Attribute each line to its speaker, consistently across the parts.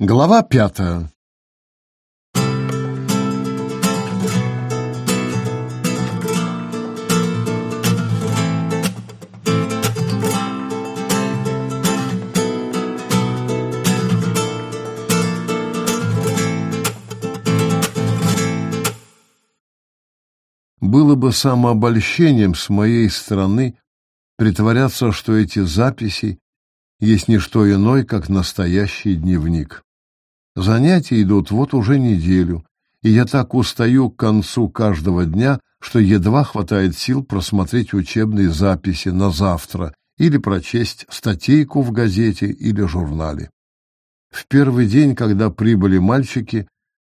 Speaker 1: Глава пятая Было бы самообольщением с моей стороны притворяться, что эти записи есть не что иное, как настоящий дневник. Занятия идут вот уже неделю, и я так устаю к концу каждого дня, что едва хватает сил просмотреть учебные записи на завтра или прочесть статейку в газете или журнале. В первый день, когда прибыли мальчики,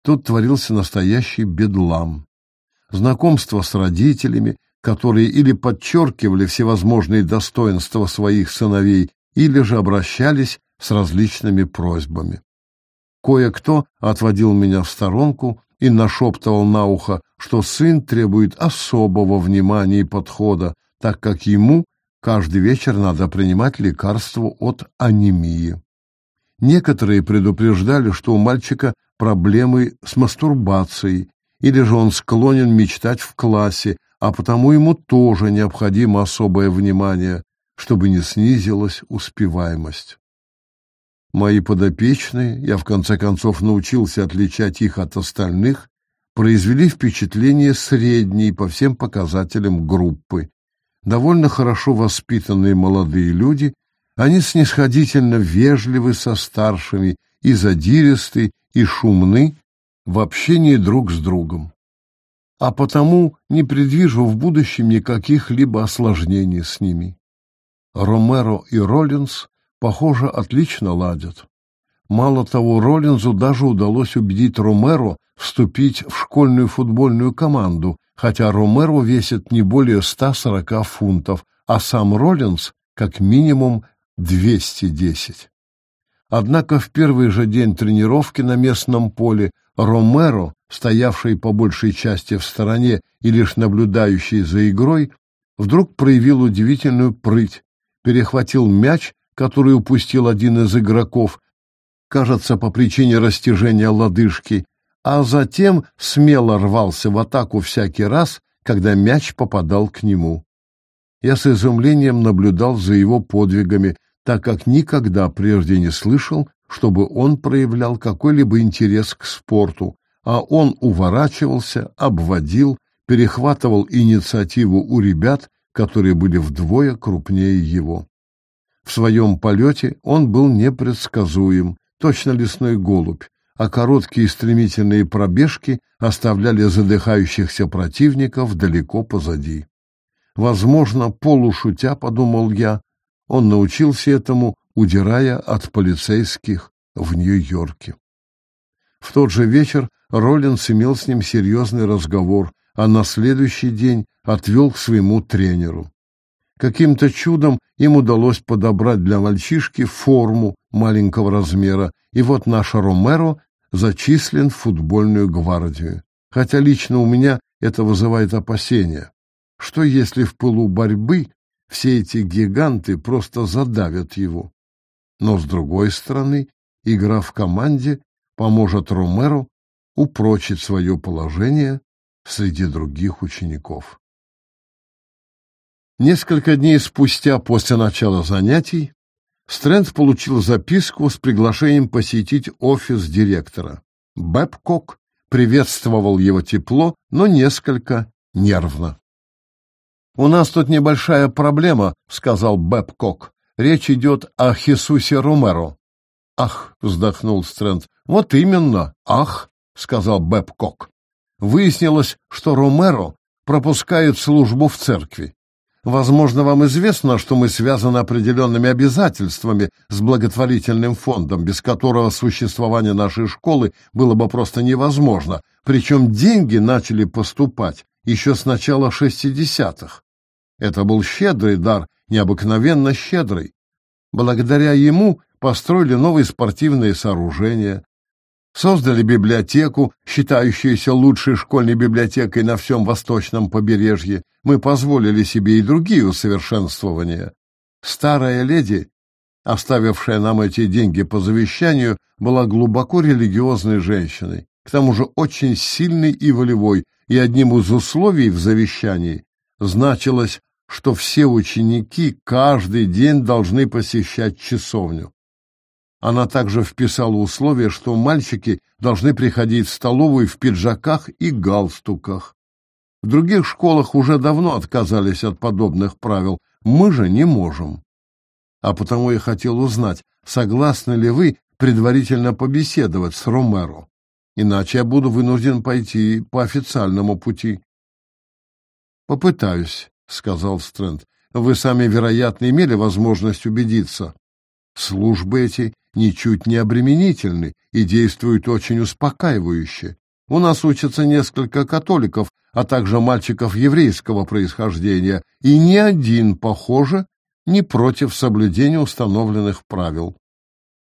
Speaker 1: тут творился настоящий бедлам знакомство с родителями, которые или подчеркивали всевозможные достоинства своих сыновей, или же обращались с различными просьбами. Кое-кто отводил меня в сторонку и нашептывал на ухо, что сын требует особого внимания и подхода, так как ему каждый вечер надо принимать лекарство от анемии. Некоторые предупреждали, что у мальчика проблемы с мастурбацией, или же он склонен мечтать в классе, а потому ему тоже необходимо особое внимание, чтобы не снизилась успеваемость. Мои подопечные, я в конце концов научился отличать их от остальных, произвели впечатление средней по всем показателям группы. Довольно хорошо воспитанные молодые люди, они снисходительно вежливы со старшими и задиристы, и шумны, в общении друг с другом, а потому не предвижу в будущем никаких либо осложнений с ними. Ромеро и Роллинс, похоже, отлично ладят. Мало того, Роллинзу даже удалось убедить Ромеро вступить в школьную футбольную команду, хотя Ромеро весит не более 140 фунтов, а сам Роллинс как минимум 210. Однако в первый же день тренировки на местном поле Ромеро, стоявший по большей части в стороне и лишь наблюдающий за игрой, вдруг проявил удивительную прыть, перехватил мяч, который упустил один из игроков, кажется, по причине растяжения лодыжки, а затем смело рвался в атаку всякий раз, когда мяч попадал к нему. Я с изумлением наблюдал за его подвигами, так как никогда прежде не слышал, чтобы он проявлял какой-либо интерес к спорту, а он уворачивался, обводил, перехватывал инициативу у ребят, которые были вдвое крупнее его. В своем полете он был непредсказуем, точно лесной голубь, а короткие стремительные пробежки оставляли задыхающихся противников далеко позади. Возможно, полушутя, подумал я, он научился этому, удирая от полицейских в Нью-Йорке. В тот же вечер Роллинс имел с ним серьезный разговор, а на следующий день отвел к своему тренеру. Каким-то чудом им удалось подобрать для мальчишки форму маленького размера, и вот наш Ромеро зачислен в футбольную гвардию. Хотя лично у меня это вызывает опасения. Что если в пылу борьбы все эти гиганты просто задавят его. Но, с другой стороны, игра в команде поможет Ромеру упрочить свое положение среди других учеников. Несколько дней спустя после начала занятий Стрэнд получил записку с приглашением посетить офис директора. Бэбкок приветствовал его тепло, но несколько нервно. «У нас тут небольшая проблема», — сказал Бэбкок. «Речь идет о Хисусе Ромеро». «Ах», — вздохнул Стрэнд. «Вот именно, ах», — сказал Бэбкок. «Выяснилось, что Ромеро пропускает службу в церкви. Возможно, вам известно, что мы связаны определенными обязательствами с благотворительным фондом, без которого существование нашей школы было бы просто невозможно. Причем деньги начали поступать еще с начала шестидесятых. Это был щедрый дар, необыкновенно щедрый. Благодаря ему построили новые спортивные сооружения, создали библиотеку, считающуюся лучшей школьной библиотекой на всем восточном побережье. Мы позволили себе и другие усовершенствования. Старая леди оставившая нам эти деньги по завещанию, была глубоко религиозной женщиной, к тому же очень сильной и волевой, и одним из условий в завещании значилось, что все ученики каждый день должны посещать часовню. Она также вписала условие, что мальчики должны приходить в столовую в пиджаках и галстуках. В других школах уже давно отказались от подобных правил, мы же не можем. А потому я хотел узнать, согласны ли вы предварительно побеседовать с Ромеро. Иначе я буду вынужден пойти по официальному пути. Попытаюсь, сказал Стрэнд. Вы сами, вероятно, имели возможность убедиться. Службы эти ничуть не обременительны и действуют очень успокаивающе. У нас учатся несколько католиков, а также мальчиков еврейского происхождения, и ни один, похоже, не против соблюдения установленных правил.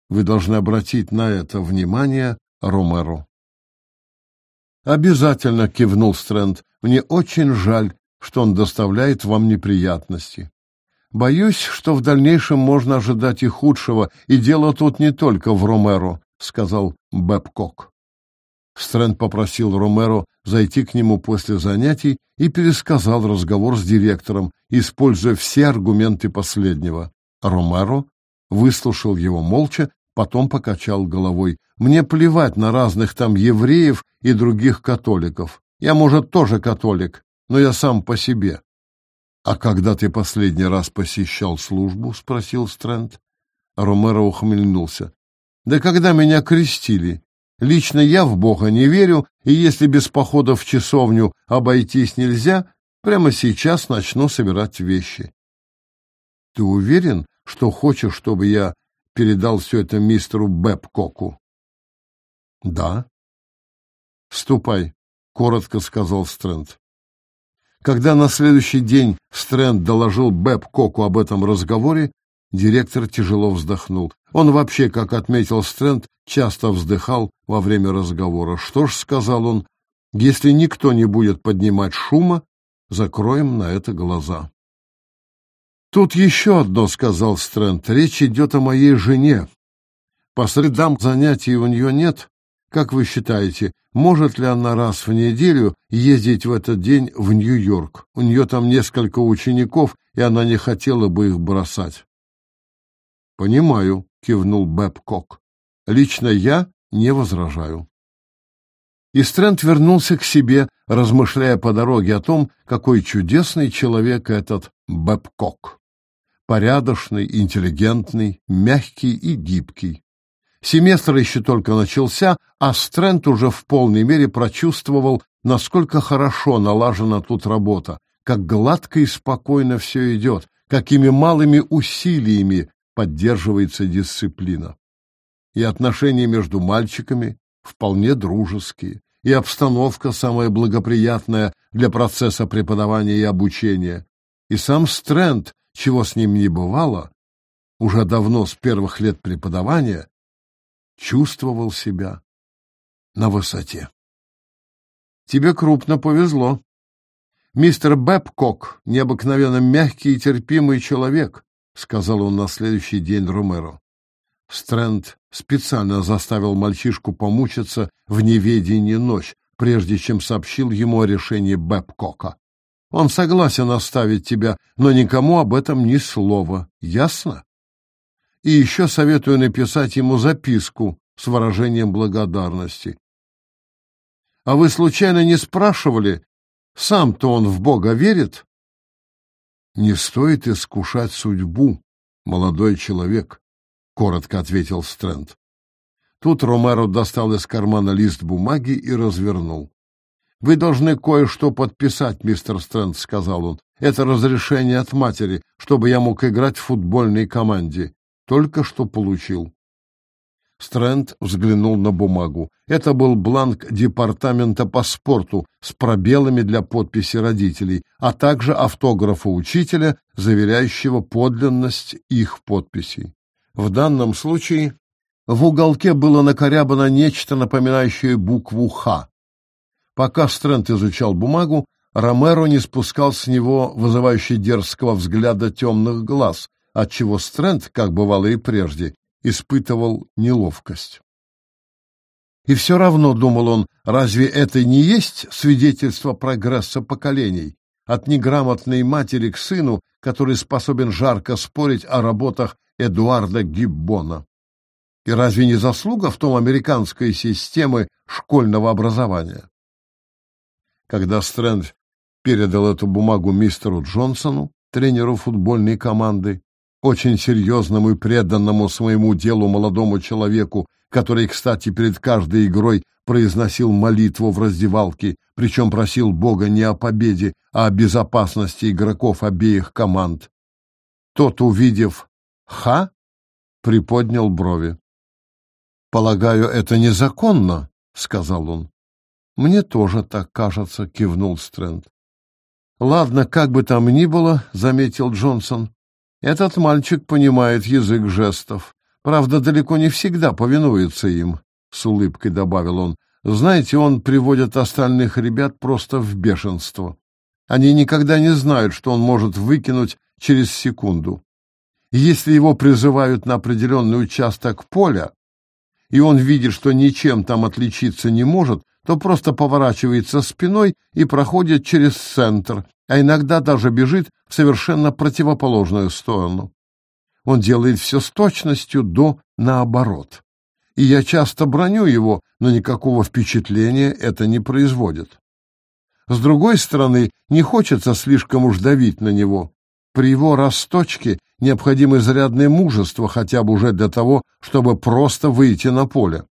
Speaker 1: Вы должны обратить на это внимание Ромеро. Обязательно кивнул Стрэнд. Мне очень жаль, что он доставляет вам неприятности. Боюсь, что в дальнейшем можно ожидать и худшего, и дело тут не только в Ромеро, сказал Бэбкок. Стрэнд попросил Ромеро зайти к нему после занятий и пересказал разговор с директором, используя все аргументы последнего. Ромеро выслушал его молча, потом покачал головой. «Мне плевать на разных там евреев и других католиков. Я, может, тоже католик, но я сам по себе». «А когда ты последний раз посещал службу?» — спросил Стрэнд. Ромеро ухмыльнулся. «Да когда меня крестили. Лично я в Бога не верю, и если без похода в часовню обойтись нельзя, прямо сейчас начну собирать вещи. Ты уверен, что хочешь, чтобы я передал все это мистеру Бэбкоку? Да. Ступай, коротко сказал Стрэнд. Когда на следующий день Стрэнд доложил Бэбкоку об этом разговоре, директор тяжело вздохнул. Он вообще, как отметил Стрэнд, часто вздыхал во время разговора. Что ж, сказал он, если никто не будет поднимать шума, закроем на это глаза. Тут еще одно, сказал Стрэнд, речь идет о моей жене. По средам занятий у нее нет. Как вы считаете, может ли она раз в неделю ездить в этот день в Нью-Йорк? У нее там несколько учеников, и она не хотела бы их бросать. Понимаю, кивнул Бэбкок. Лично я не возражаю. И Стрэнд вернулся к себе, размышляя по дороге о том, какой чудесный человек этот Бэбкок. Порядочный, интеллигентный, мягкий и гибкий. Семестр еще только начался, а Стрэнд уже в полной мере прочувствовал, насколько хорошо налажена тут работа, как гладко и спокойно все идет, какими малыми усилиями поддерживается дисциплина и отношения между мальчиками вполне дружеские, и обстановка самая благоприятная для процесса преподавания и обучения. И сам Стрэнд, чего с ним не бывало, уже давно с первых лет преподавания, чувствовал себя на высоте. Тебе крупно повезло. Мистер Бэбкок — необыкновенно мягкий и терпимый человек, — сказал он на следующий день Ромеро. Стрэнд специально заставил мальчишку помучиться в неведении ночь, прежде чем сообщил ему о решении Бэбкока. Он согласен оставить тебя, но никому об этом ни слова. Ясно? И еще советую написать ему записку с выражением благодарности. А вы случайно не спрашивали, сам-то он в Бога верит? Не стоит искушать судьбу, молодой человек. — коротко ответил Стрэнд. Тут Ромеро достал из кармана лист бумаги и развернул. «Вы должны кое-что подписать, мистер Стрэнд», — сказал он. «Это разрешение от матери, чтобы я мог играть в футбольной команде. Только что получил». Стрэнд взглянул на бумагу. Это был бланк департамента по спорту с пробелами для подписи родителей, а также автографа учителя, заверяющего подлинность их подписей. В данном случае в уголке было накорябано нечто, напоминающее букву «Х». Пока Стрэнд изучал бумагу, Ромеро не спускал с него вызывающий дерзкого взгляда темных глаз, отчего Стрэнд, как бывало и прежде, испытывал неловкость. И все равно, думал он, разве это не есть свидетельство прогресса поколений? От неграмотной матери к сыну, который способен жарко спорить о работах Эдуарда Гиббона. И разве не заслуга в том американской системы школьного образования? Когда Стрэнд передал эту бумагу мистеру Джонсону, тренеру футбольной команды, очень серьезному и преданному своему делу молодому человеку, который, кстати, перед каждой игрой произносил молитву в раздевалке, причем просил Бога не о победе, а о безопасности игроков обеих команд. Тот, увидев «Ха», приподнял брови. «Полагаю, это незаконно», — сказал он. «Мне тоже так кажется», — кивнул Стрэнд. «Ладно, как бы там ни было», — заметил Джонсон, этот мальчик понимает язык жестов. Правда, далеко не всегда повинуется им, — с улыбкой добавил он. Знаете, он приводит остальных ребят просто в бешенство. Они никогда не знают, что он может выкинуть через секунду. Если его призывают на определенный участок поля, и он видит, что ничем там отличиться не может, то просто поворачивается спиной и проходит через центр, а иногда даже бежит в совершенно противоположную сторону. Он делает все с точностью до наоборот. И я часто броню его, но никакого впечатления это не производит. С другой стороны, не хочется слишком уж давить на него. При его расточке необходимо изрядное мужество хотя бы уже для того, чтобы просто выйти на поле.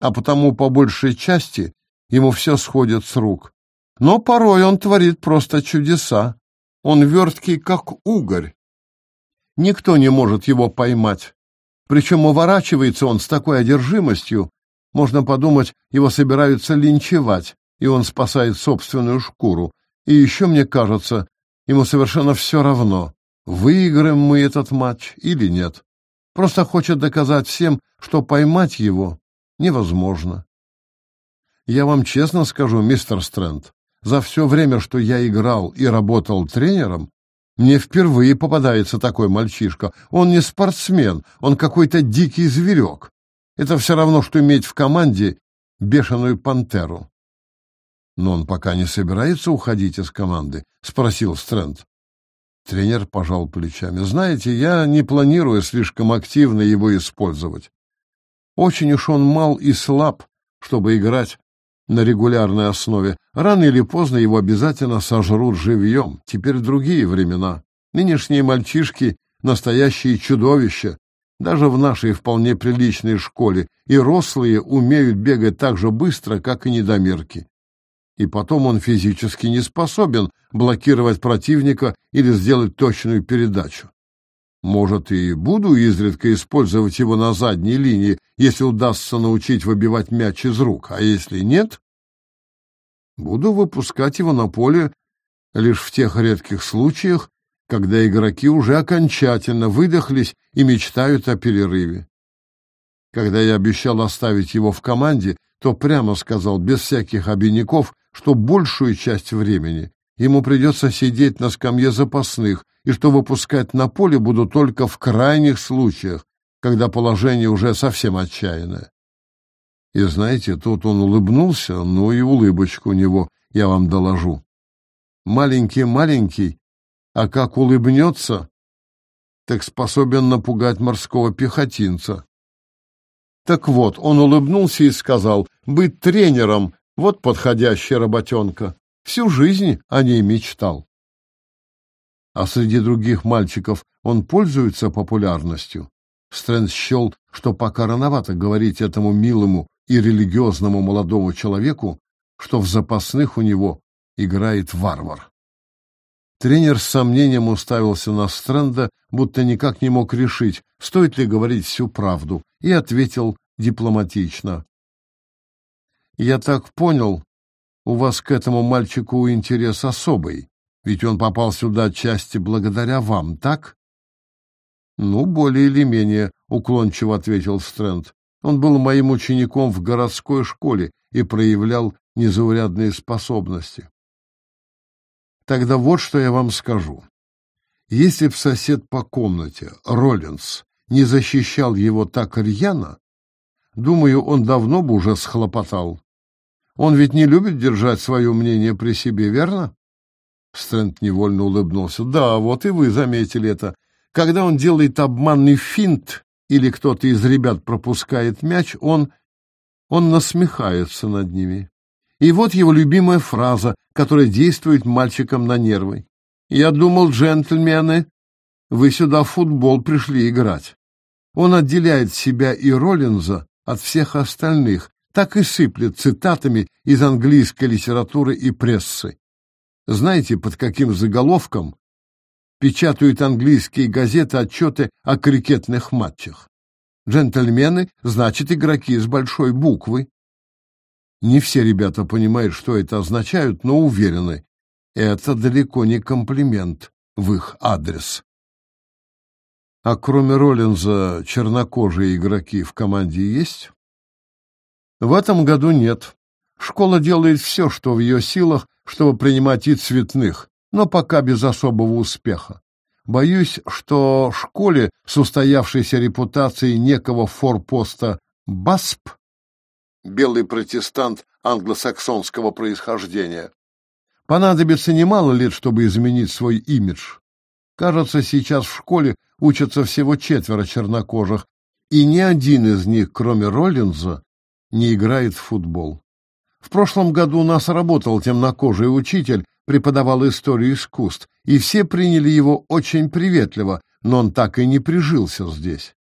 Speaker 1: А потому по большей части ему все сходит с рук. Но порой он творит просто чудеса. Он верткий, как угорь. Никто не может его поймать. Причем уворачивается он с такой одержимостью, можно подумать, его собираются линчевать, и он спасает собственную шкуру. И еще, мне кажется, ему совершенно все равно, выиграем мы этот матч или нет. Просто хочет доказать всем, что поймать его невозможно. Я вам честно скажу, мистер Стрэнд, за все время, что я играл и работал тренером, мне впервые попадается такой мальчишка. Он не спортсмен, он какой-то дикий зверек. Это все равно, что иметь в команде бешеную пантеру. Но он пока не собирается уходить из команды, спросил Стрэнд. Тренер пожал плечами. Знаете, я не планирую слишком активно его использовать. Очень уж он мал и слаб, чтобы играть на регулярной основе. Рано или поздно его обязательно сожрут живьем. Теперь другие времена. Нынешние мальчишки — настоящие чудовища. Даже в нашей вполне приличной школе и рослые умеют бегать так же быстро, как и недомерки. И потом он физически не способен блокировать противника или сделать точную передачу. Может, и буду изредка использовать его на задней линии, если удастся научить выбивать мяч из рук, а если нет, буду выпускать его на поле лишь в тех редких случаях, когда игроки уже окончательно выдохлись и мечтают о перерыве. Когда я обещал оставить его в команде, то прямо сказал, без всяких обиняков, что большую часть времени ему придется сидеть на скамье запасных, и что выпускать на поле буду только в крайних случаях, когда положение уже совсем отчаянное. И знаете, тут он улыбнулся, ну и улыбочку у него, я вам доложу. Маленький-маленький, а как улыбнется, так способен напугать морского пехотинца. Так вот, он улыбнулся и сказал, быть тренером — вот подходящая работенка. Всю жизнь о ней мечтал а среди других мальчиков он пользуется популярностью. Стрэнд счел, что пока рановато говорить этому милому и религиозному молодому человеку, что в запасных у него играет варвар. Тренер с сомнением уставился на Стрэнда, будто никак не мог решить, стоит ли говорить всю правду, и ответил дипломатично. «Я так понял, у вас к этому мальчику интерес особый. Ведь он попал сюда отчасти благодаря вам, так? Ну, более или менее, уклончиво ответил Стрэнд. Он был моим учеником в городской школе и проявлял незаурядные способности. Тогда вот что я вам скажу. Если б сосед по комнате, Роллинс, не защищал его так рьяно, думаю, он давно бы уже схлопотал. Он ведь не любит держать свое мнение при себе, верно? Стрэнд невольно улыбнулся. Да, вот и вы заметили это. Когда он делает обманный финт или кто-то из ребят пропускает мяч, он... он насмехается над ними. И вот его любимая фраза, которая действует мальчикам на нервы. «Я думал, джентльмены, вы сюда в футбол пришли играть». Он отделяет себя и Роллинза от всех остальных, так и сыплет цитатами из английской литературы и прессы. Знаете, под каким заголовком печатают английские газеты отчеты о крикетных матчах? Джентльмены значит игроки с большой буквы. Не все ребята понимают, что это означает, но уверены, это далеко не комплимент в их адрес. А кроме Роллинза, чернокожие игроки в команде есть? В этом году нет. Школа делает все, что в ее силах, чтобы принимать и цветных, но пока без особого успеха. Боюсь, что школе с устоявшейся репутацией некого форпоста БАСП белый протестант англосаксонского происхождения. Понадобится немало лет, чтобы изменить свой имидж. Кажется, сейчас в школе учатся всего четверо чернокожих, и ни один из них, кроме Роллинза, не играет в футбол. В прошлом году у нас работал темнокожий учитель, преподавал историю искусств, и все приняли его очень приветливо, но он так и не прижился здесь.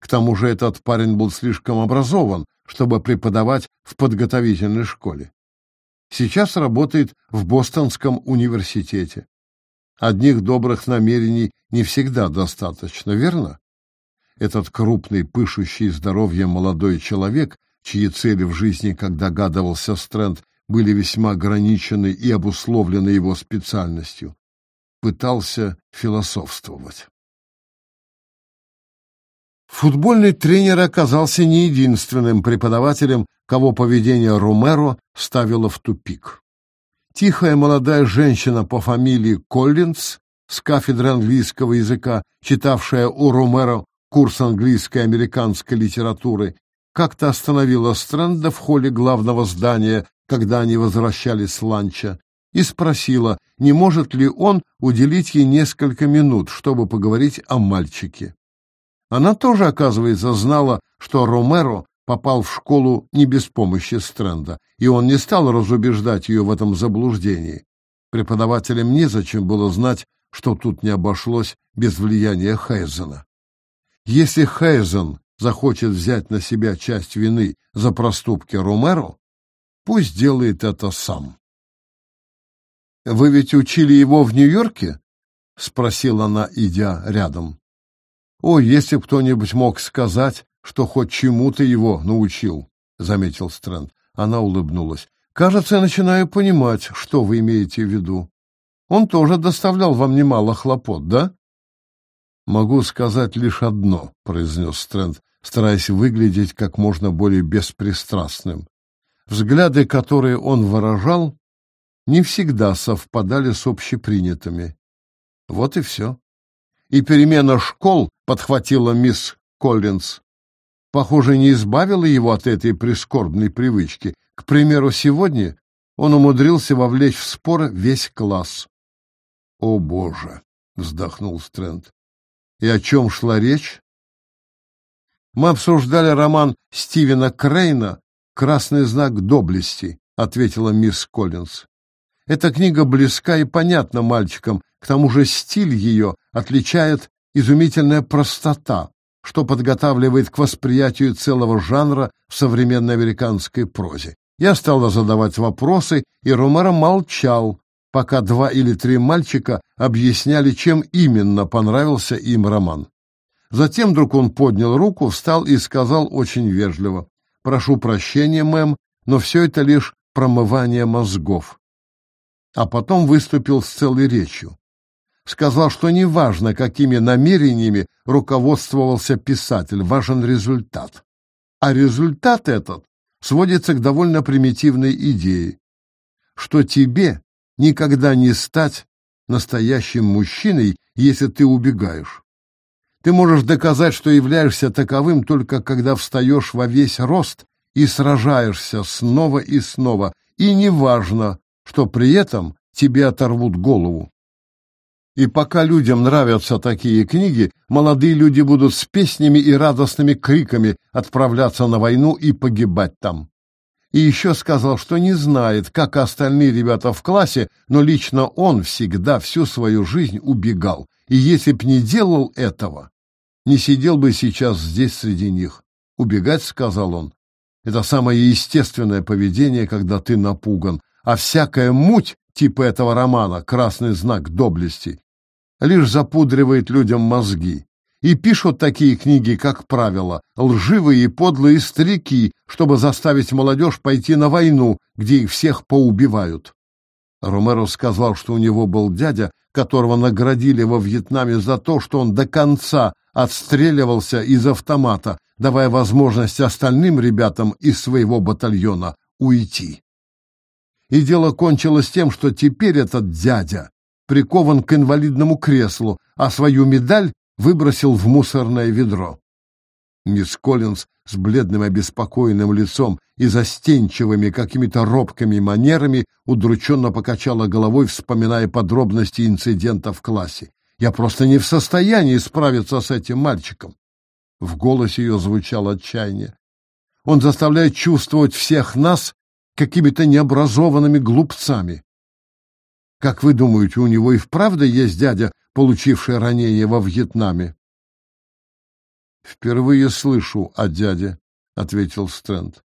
Speaker 1: К тому же этот парень был слишком образован, чтобы преподавать в подготовительной школе. Сейчас работает в Бостонском университете. Одних добрых намерений не всегда достаточно, верно? Этот крупный, пышущий здоровьем молодой человек, чьи цели в жизни, как догадывался Стрэнд, были весьма ограничены и обусловлены его специальностью, пытался философствовать. Футбольный тренер оказался не единственным преподавателем, кого поведение Ромеро ставило в тупик. Тихая молодая женщина по фамилии Коллинз с кафедры английского языка, читавшая у Ромеро курс английской и американской литературы, как-то остановила Стрэнда в холле главного здания, когда они возвращались с ланча, и спросила, не может ли он уделить ей несколько минут, чтобы поговорить о мальчике. Она тоже, оказывается, знала, что Ромеро попал в школу не без помощи Стрэнда, и он не стал разубеждать ее в этом заблуждении. Преподавателям незачем было знать, что тут не обошлось без влияния Хейзена. Если Хейзен захочет взять на себя часть вины за проступки Ромеро, пусть делает это сам. «Вы ведь учили его в Нью-Йорке?» — спросила она, идя рядом. О, если б кто-нибудь мог сказать, что хоть чему-то его научил, заметил Стрэнд. Она улыбнулась. Кажется, я начинаю понимать, что вы имеете в виду. Он тоже доставлял вам немало хлопот, да? Могу сказать лишь одно, произнес Стрэнд, стараясь выглядеть как можно более беспристрастным. Взгляды, которые он выражал, не всегда совпадали с общепринятыми. Вот и все и перемена школ, подхватила мисс Коллинз, похоже, не избавила его от этой прискорбной привычки. К примеру, сегодня он умудрился вовлечь в спор весь класс. «О, Боже!» — вздохнул Стрэнд. «И о чем шла речь?» «Мы обсуждали роман Стивена Крейна «Красный знак доблести», — ответила мисс Коллинз. «Эта книга близка и понятна мальчикам, к тому же стиль ее отличает изумительная простота, что подготавливает к восприятию целого жанра в современной американской прозе. Я стала задавать вопросы, и Ромеро молчал, пока два или три мальчика объясняли, чем именно понравился им роман. Затем вдруг он поднял руку, встал и сказал очень вежливо, «Прошу прощения, мэм, но все это лишь промывание мозгов». А потом выступил с целой речью сказал, что неважно, какими намерениями руководствовался писатель, важен результат. А результат этот сводится к довольно примитивной идее, что тебе никогда не стать настоящим мужчиной, если ты убегаешь. Ты можешь доказать, что являешься таковым только когда встаешь во весь рост и сражаешься снова и снова, и неважно, что при этом тебе оторвут голову. И пока людям нравятся такие книги, молодые люди будут с песнями и радостными криками отправляться на войну и погибать там. И еще сказал, что не знает, как остальные ребята в классе, но лично он всегда всю свою жизнь убегал. И если б не делал этого, не сидел бы сейчас здесь среди них. Убегать, сказал он, это самое естественное поведение, когда ты напуган, а всякая муть типа этого романа «Красный знак доблести» лишь запудривает людям мозги. И пишут такие книги, как правило, лживые и подлые старики, чтобы заставить молодежь пойти на войну, где их всех поубивают. Ромеро сказал, что у него был дядя, которого наградили во Вьетнаме за то, что он до конца отстреливался из автомата, давая возможность остальным ребятам из своего батальона уйти. И дело кончилось тем, что теперь этот дядя прикован к инвалидному креслу, а свою медаль выбросил в мусорное ведро. Мисс Коллинз с бледным обеспокоенным лицом и застенчивыми какими-то робкими манерами удрученно покачала головой, вспоминая подробности инцидента в классе. «Я просто не в состоянии справиться с этим мальчиком». В голосе ее звучало отчаяние. «Он заставляет чувствовать всех нас какими-то необразованными глупцами. Как вы думаете, у него и вправду есть дядя, получивший ранение во Вьетнаме? Впервые слышу о дяде, ответил Стрэнд.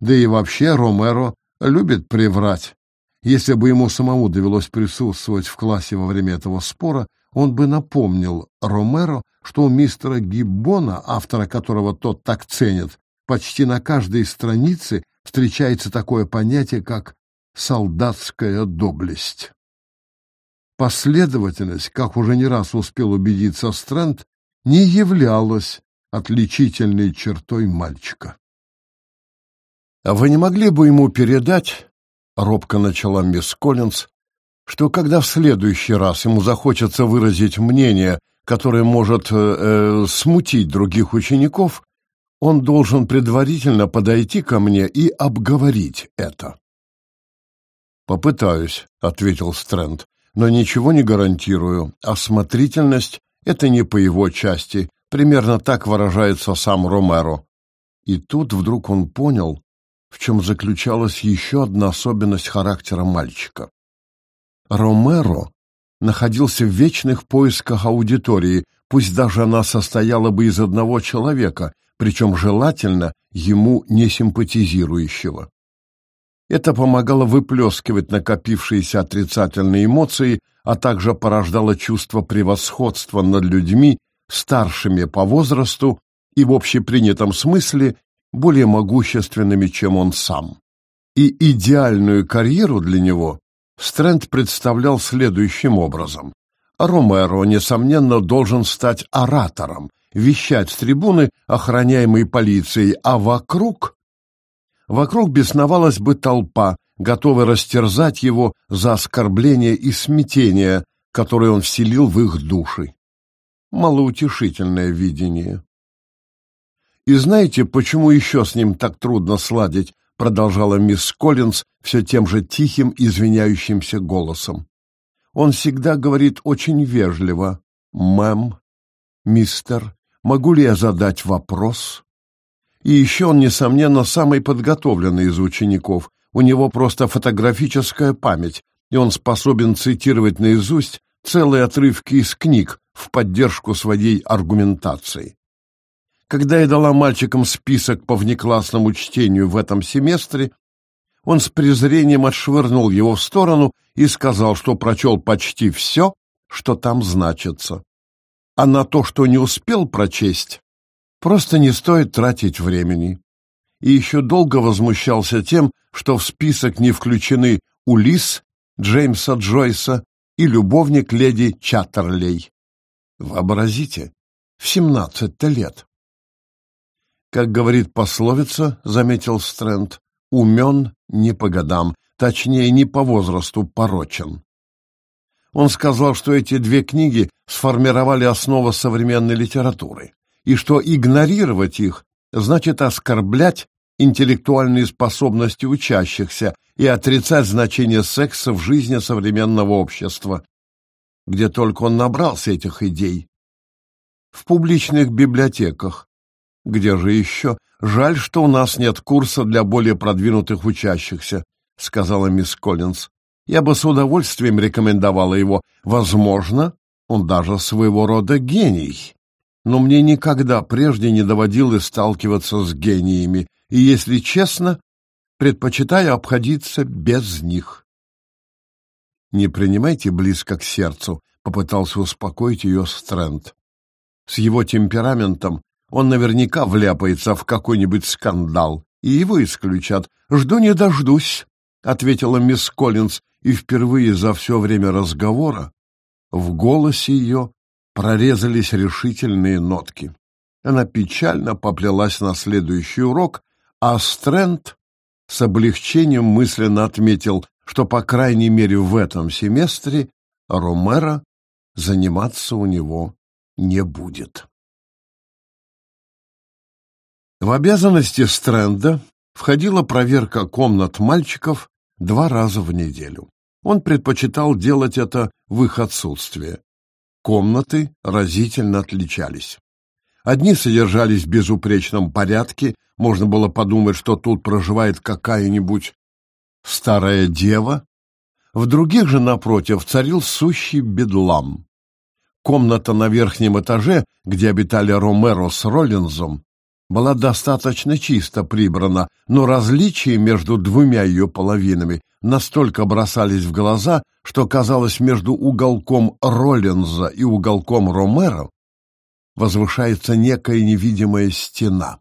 Speaker 1: Да и вообще Ромеро любит приврать. Если бы ему самому довелось присутствовать в классе во время этого спора, он бы напомнил Ромеро, что у мистера Гиббона, автора которого тот так ценит, почти на каждой странице встречается такое понятие, как солдатская доблесть. Последовательность, как уже не раз успел убедиться Стрэнд, не являлась отличительной чертой мальчика. «А вы не могли бы ему передать, — робко начала мисс Коллинз, — что когда в следующий раз ему захочется выразить мнение, которое может э, э, смутить других учеников, он должен предварительно подойти ко мне и обговорить это?» «Попытаюсь», — ответил Стрэнд но ничего не гарантирую. Осмотрительность — это не по его части. Примерно так выражается сам Ромеро. И тут вдруг он понял, в чем заключалась еще одна особенность характера мальчика. Ромеро находился в вечных поисках аудитории, пусть даже она состояла бы из одного человека, причем желательно ему не симпатизирующего. Это помогало выплескивать накопившиеся отрицательные эмоции, а также порождало чувство превосходства над людьми, старшими по возрасту и в общепринятом смысле более могущественными, чем он сам. И идеальную карьеру для него Стрэнд представлял следующим образом. Ромеро, несомненно, должен стать оратором, вещать с трибуны, охраняемой полицией, а вокруг Вокруг бесновалась бы толпа, готовая растерзать его за оскорбление и смятение, которое он вселил в их души. Малоутешительное видение. «И знаете, почему еще с ним так трудно сладить?» продолжала мисс Коллинз все тем же тихим, извиняющимся голосом. «Он всегда говорит очень вежливо. «Мэм, мистер, могу ли я задать вопрос?» И еще он, несомненно, самый подготовленный из учеников. У него просто фотографическая память, и он способен цитировать наизусть целые отрывки из книг в поддержку своей аргументации. Когда я дала мальчикам список по внеклассному чтению в этом семестре, он с презрением отшвырнул его в сторону и сказал, что прочел почти все, что там значится. А на то, что не успел прочесть, Просто не стоит тратить времени. И еще долго возмущался тем, что в список не включены Улис Джеймса Джойса и любовник леди Чаттерлей. Вообразите, в семнадцать-то лет. Как говорит пословица, заметил Стрэнд, умен не по годам, точнее, не по возрасту порочен. Он сказал, что эти две книги сформировали основу современной литературы, и что игнорировать их значит оскорблять интеллектуальные способности учащихся и отрицать значение секса в жизни современного общества. Где только он набрался этих идей. В публичных библиотеках. Где же еще? Жаль, что у нас нет курса для более продвинутых учащихся, сказала мисс Коллинз. Я бы с удовольствием рекомендовала его. Возможно, он даже своего рода гений. Но мне никогда прежде не доводилось сталкиваться с гениями, и, если честно, предпочитаю обходиться без них. Не принимайте близко к сердцу, попытался успокоить ее Стрэнд. С его темпераментом он наверняка вляпается в какой-нибудь скандал, и его исключат. Жду не дождусь, ответила мисс Коллинз, и впервые за все время разговора в голосе ее прорезались решительные нотки. Она печально поплелась на следующий урок, а Стрэнд с облегчением мысленно отметил, что, по крайней мере, в этом семестре Ромеро заниматься у него не будет. В обязанности Стрэнда входила проверка комнат мальчиков два раза в неделю. Он предпочитал делать это в их отсутствие. Комнаты разительно отличались. Одни содержались в безупречном порядке, можно было подумать, что тут проживает какая-нибудь старая дева. В других же, напротив, царил сущий бедлам. Комната на верхнем этаже, где обитали Ромеро с Роллинзом, была достаточно чисто прибрана, но различия между двумя ее половинами настолько бросались в глаза, что казалось между уголком Роллинза и уголком Ромеро возвышается некая невидимая стена.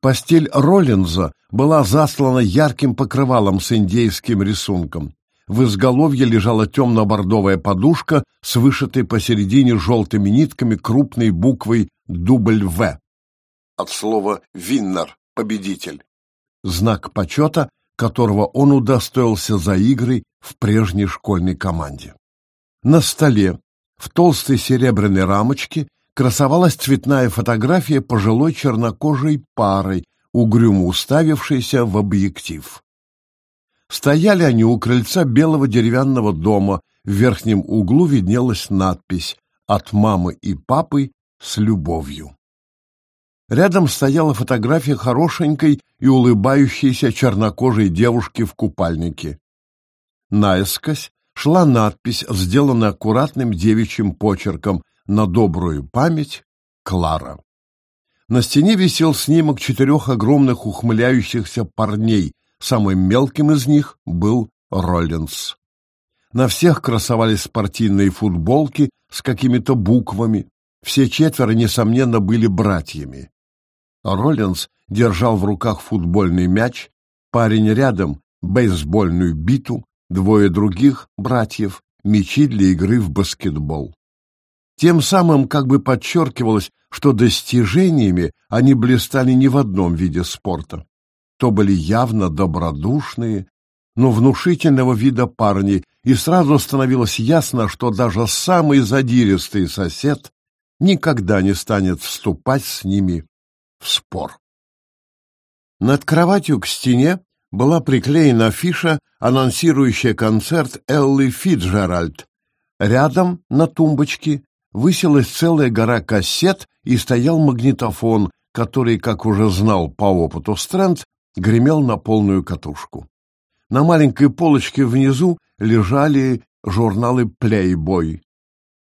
Speaker 1: Постель Роллинза была заслана ярким покрывалом с индейским рисунком. В изголовье лежала темно-бордовая подушка с вышитой посередине желтыми нитками крупной буквой дубль «В». От слова «виннер» — победитель. Знак почета, которого он удостоился за игры в прежней школьной команде. На столе в толстой серебряной рамочке красовалась цветная фотография пожилой чернокожей парой, угрюмо уставившейся в объектив. Стояли они у крыльца белого деревянного дома, в верхнем углу виднелась надпись «От мамы и папы с любовью». Рядом стояла фотография хорошенькой и улыбающейся чернокожей девушки в купальнике. Наискось шла надпись, сделанная аккуратным девичьим почерком «На добрую память Клара». На стене висел снимок четырех огромных ухмыляющихся парней, самым мелким из них был Роллинс. На всех красовались спортивные футболки с какими-то буквами. Все четверо, несомненно, были братьями. Роллинс держал в руках футбольный мяч, парень рядом — бейсбольную биту, двое других, братьев, мячи для игры в баскетбол. Тем самым как бы подчеркивалось, что достижениями они блистали не в одном виде спорта. То были явно добродушные, но внушительного вида парни, и сразу становилось ясно, что даже самый задиристый сосед никогда не станет вступать с ними в спор. Над кроватью к стене была приклеена афиша, анонсирующая концерт Эллы Фиджеральд. Рядом, на тумбочке, высилась целая гора кассет и стоял магнитофон, который, как уже знал по опыту Стрэнд, гремел на полную катушку. На маленькой полочке внизу лежали журналы «Плейбой».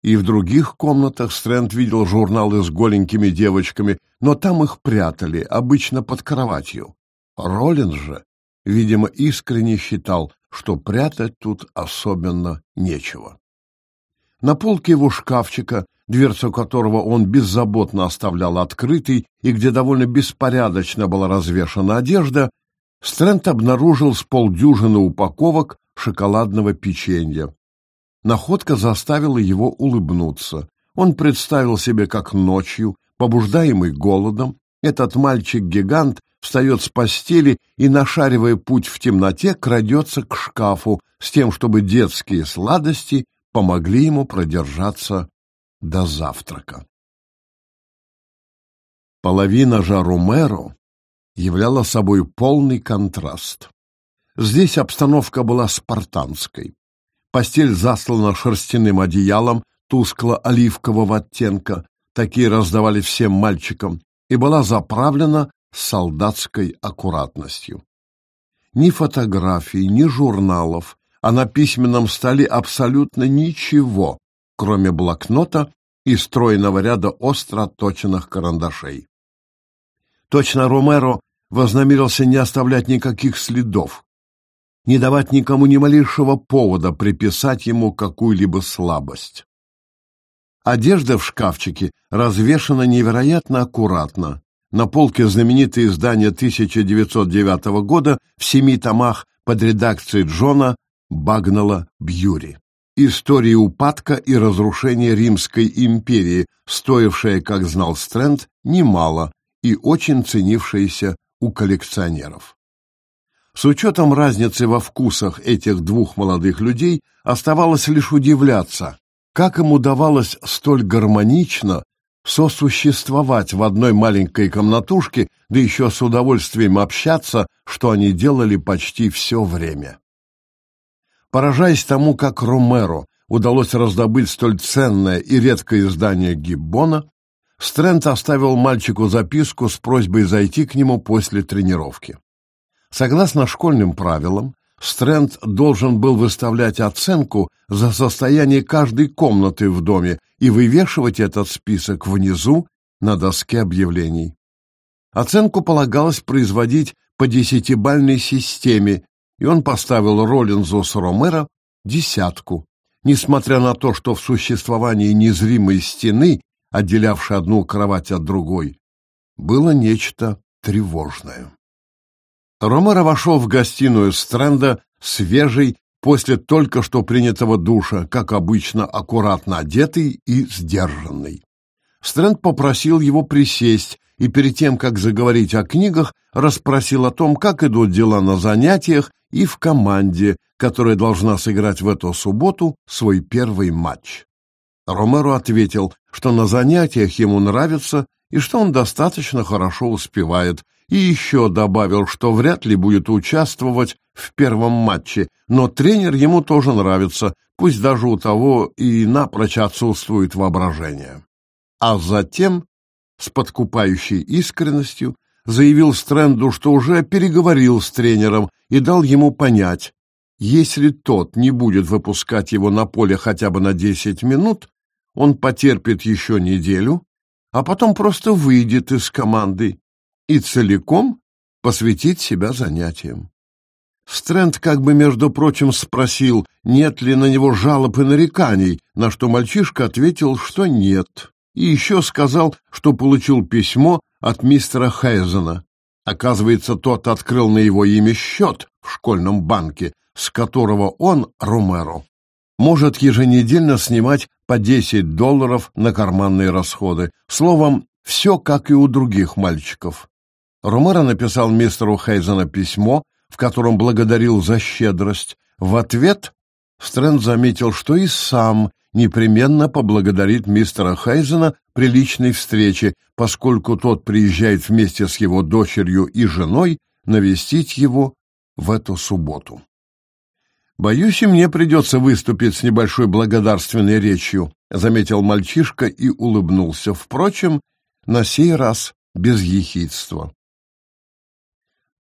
Speaker 1: И в других комнатах Стрэнд видел журналы с голенькими девочками, но там их прятали, обычно под кроватью. Роллинс же видимо, искренне считал, что прятать тут особенно нечего. На полке его шкафчика, дверцу которого он беззаботно оставлял открытой и где довольно беспорядочно была развешана одежда, Стрэнд обнаружил с полдюжины упаковок шоколадного печенья. Находка заставила его улыбнуться. Он представил себе, как ночью, побуждаемый голодом, этот мальчик-гигант встает с постели и, нашаривая путь в темноте, крадется к шкафу с тем, чтобы детские сладости помогли ему продержаться до завтрака. Половина Жарумеро являла собой полный контраст. Здесь обстановка была спартанской. Постель заслана шерстяным одеялом тускло-оливкового оттенка, такие раздавали всем мальчикам, и была заправлена солдатской аккуратностью. Ни фотографий, ни журналов, а на письменном столе абсолютно ничего, кроме блокнота и стройного ряда остро точенных карандашей. Точно Ромеро вознамерился не оставлять никаких следов, не давать никому ни малейшего повода приписать ему какую-либо слабость. Одежда в шкафчике развешана невероятно аккуратно. На полке знаменитое издание 1909 года в семи томах под редакцией Джона Багнала Бьюри. История упадка и разрушения Римской империи, стоившая, как знал Стрэнд, немало и очень ценившаяся у коллекционеров. С учетом разницы во вкусах этих двух молодых людей оставалось лишь удивляться, как им удавалось столь гармонично сосуществовать в одной маленькой комнатушке, да еще с удовольствием общаться, что они делали почти все время. Поражаясь тому, как Ромеро удалось раздобыть столь ценное и редкое издание Гиббона, Стрэнд оставил мальчику записку с просьбой зайти к нему после тренировки. Согласно школьным правилам, Стрэнд должен был выставлять оценку за состояние каждой комнаты в доме и вывешивать этот список внизу на доске объявлений. Оценку полагалось производить по десятибальной системе, и он поставил Роллинзу с Ромеро десятку, несмотря на то, что в существовании незримой стены, отделявшей одну кровать от другой, было нечто тревожное. Ромеро вошел в гостиную Стрэнда свежий, после только что принятого душа, как обычно, аккуратно одетый и сдержанный. Стрэнд попросил его присесть и перед тем, как заговорить о книгах, расспросил о том, как идут дела на занятиях и в команде, которая должна сыграть в эту субботу свой первый матч. Ромеро ответил, что на занятиях ему нравится и что он достаточно хорошо успевает, и еще добавил, что вряд ли будет участвовать в первом матче, но тренер ему тоже нравится, пусть даже у того и напрочь отсутствует воображение. А затем, с подкупающей искренностью, заявил Стрэнду, что уже переговорил с тренером и дал ему понять, если тот не будет выпускать его на поле хотя бы на 10 минут, он потерпит еще неделю, а потом просто выйдет из команды и целиком посвятить себя занятиям. Стрэнд как бы, между прочим, спросил, нет ли на него жалоб и нареканий, на что мальчишка ответил, что нет, и еще сказал, что получил письмо от мистера Хейзена. Оказывается, тот открыл на его имя счет в школьном банке, с которого он, Ромеро, может еженедельно снимать по 10 долларов на карманные расходы. Словом, все как и у других мальчиков. Ромеро написал мистеру Хейзена письмо, в котором благодарил за щедрость. В ответ Стрэнд заметил, что и сам непременно поблагодарит мистера Хейзена при личной встрече, поскольку тот приезжает вместе с его дочерью и женой навестить его в эту субботу. «Боюсь, и мне придется выступить с небольшой благодарственной речью», заметил мальчишка и улыбнулся. Впрочем, на сей раз без ехидства.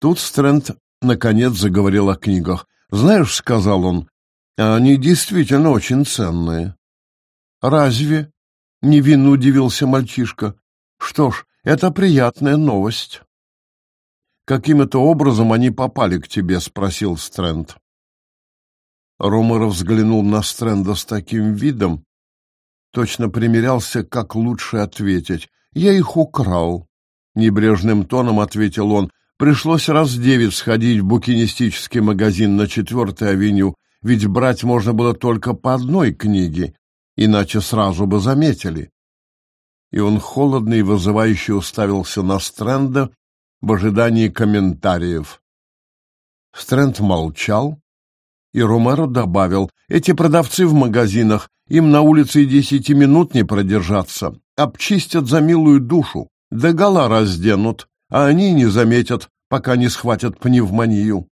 Speaker 1: Тут Стрэнд наконец заговорил о книгах. «Знаешь, — сказал он, — они действительно очень ценные». «Разве?» — невинно удивился мальчишка. «Что ж, это приятная новость». «Каким это образом они попали к тебе?» — спросил Стрэнд. Ромеро взглянул на Стрэнда с таким видом, точно примерялся, как лучше ответить. «Я их украл», — небрежным тоном ответил он. Пришлось раз девять сходить в букинистический магазин на Четвертой авеню, ведь брать можно было только по одной книге, иначе сразу бы заметили. И он холодно и вызывающе уставился на Стрэнда, в ожидании комментариев. Стрэнд молчал, и Ромеро добавил, эти продавцы в магазинах, им на улице и десяти минут не продержаться, обчистят за милую душу, догола разденут, а они не заметят, пока не схватят пневмонию.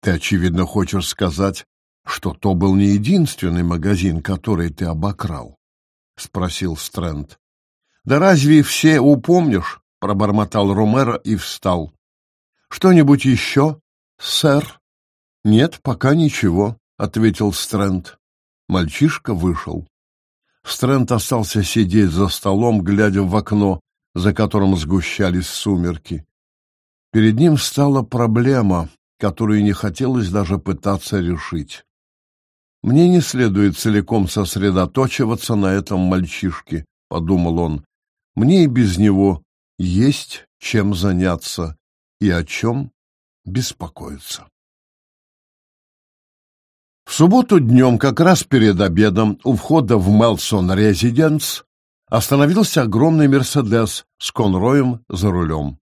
Speaker 1: Ты, очевидно, хочешь сказать, что то был не единственный магазин, который ты обокрал? — спросил Стрэнд. — Да разве все упомнишь? — пробормотал Ромеро и встал. — Что-нибудь еще, сэр? — Нет, пока ничего, — ответил Стрэнд. Мальчишка вышел. Стрэнд остался сидеть за столом, глядя в окно, за которым сгущались сумерки. Перед ним стала проблема, которую не хотелось даже пытаться решить. «Мне не следует целиком сосредоточиваться на этом мальчишке», — подумал он. «Мне и без него есть чем заняться и о чем беспокоиться». В субботу днем, как раз перед обедом, у входа в Мелсон Резиденс остановился огромный «Мерседес» с Конроем за рулем.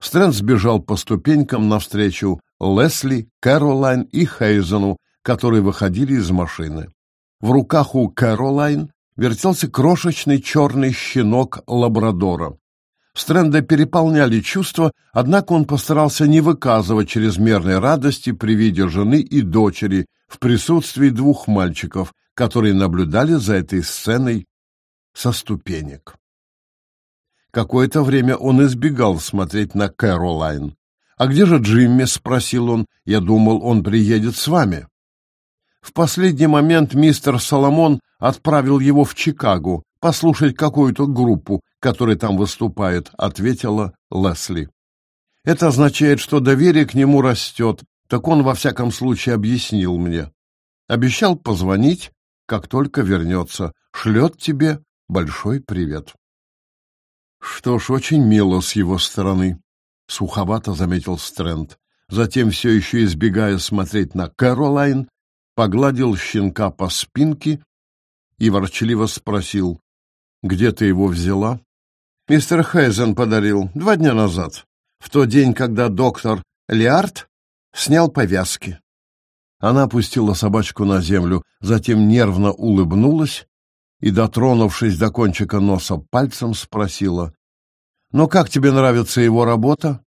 Speaker 1: Стрэнд сбежал по ступенькам навстречу Лесли, Кэролайн и Хейзену, которые выходили из машины. В руках у Кэролайн вертелся крошечный черный щенок лабрадора. Стрэнда переполняли чувства, однако он постарался не выказывать чрезмерной радости при виде жены и дочери в присутствии двух мальчиков, которые наблюдали за этой сценой со ступенек. Какое-то время он избегал смотреть на Кэролайн. «А где же Джимми?» — спросил он. «Я думал, он приедет с вами». В последний момент мистер Соломон отправил его в Чикаго послушать какую-то группу, которая там выступает, ответила Лесли. Это означает, что доверие к нему растет, так он во всяком случае объяснил мне. Обещал позвонить, как только вернется. Шлет тебе большой привет. Что ж, очень мило с его стороны, суховато заметил Стрэнд. Затем, все еще избегая смотреть на Кэролайн, погладил щенка по спинке и ворчливо спросил, «Где ты его взяла?» «Мистер Хейзен подарил два дня назад, в тот день, когда доктор Лиард снял повязки». Она опустила собачку на землю, затем нервно улыбнулась и, дотронувшись до кончика носа пальцем, спросила, «Ну как тебе нравится его работа?»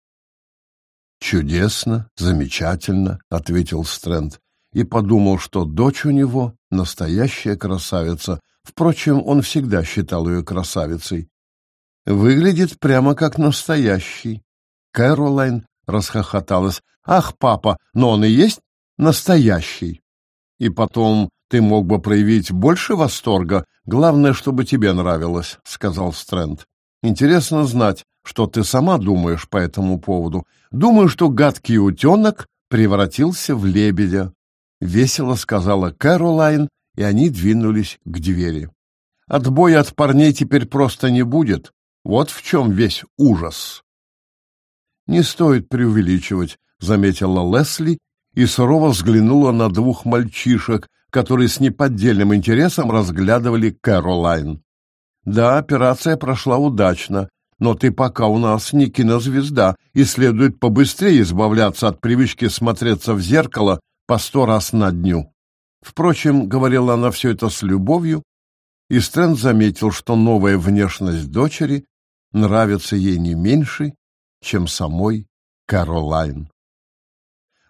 Speaker 1: «Чудесно, замечательно», — ответил Стрэнд, и подумал, что дочь у него настоящая красавица. Впрочем, он всегда считал ее красавицей. «Выглядит прямо как настоящий». Кэролайн расхохоталась. «Ах, папа, но он и есть настоящий!» И потом ты мог бы проявить больше восторга. Главное, чтобы тебе нравилось, сказал Стрэнд. Интересно знать, что ты сама думаешь по этому поводу. Думаю, что гадкий утенок превратился в лебедя. Весело сказала Кэролайн, и они двинулись к двери. Отбоя от парней теперь просто не будет. Вот в чем весь ужас. Не стоит преувеличивать, заметила Лесли и сурово взглянула на двух мальчишек, которые с неподдельным интересом разглядывали Кэролайн. «Да, операция прошла удачно, но ты пока у нас не кинозвезда, и следует побыстрее избавляться от привычки смотреться в зеркало по сто раз на дню». Впрочем, говорила она все это с любовью, и Стрэнд заметил, что новая внешность дочери нравится ей не меньше, чем самой Кэролайн.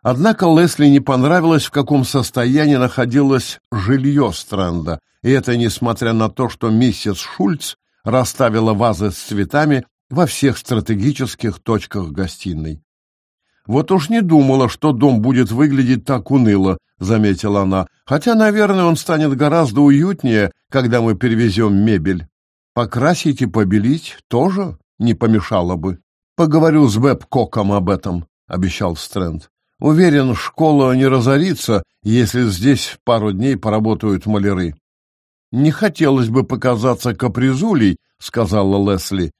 Speaker 1: Однако Лесли не понравилось, в каком состоянии находилось жилье Стрэнда, и это несмотря на то, что миссис Шульц расставила вазы с цветами во всех стратегических точках гостиной. «Вот уж не думала, что дом будет выглядеть так уныло», — заметила она, «хотя, наверное, он станет гораздо уютнее, когда мы перевезем мебель. Покрасить и побелить тоже не помешало бы. Поговорю с Бэб Коком об этом», — обещал Стрэнд. Уверен, школа не разорится, если здесь пару дней поработают маляры. Не хотелось бы показаться капризулей, сказала Лесли.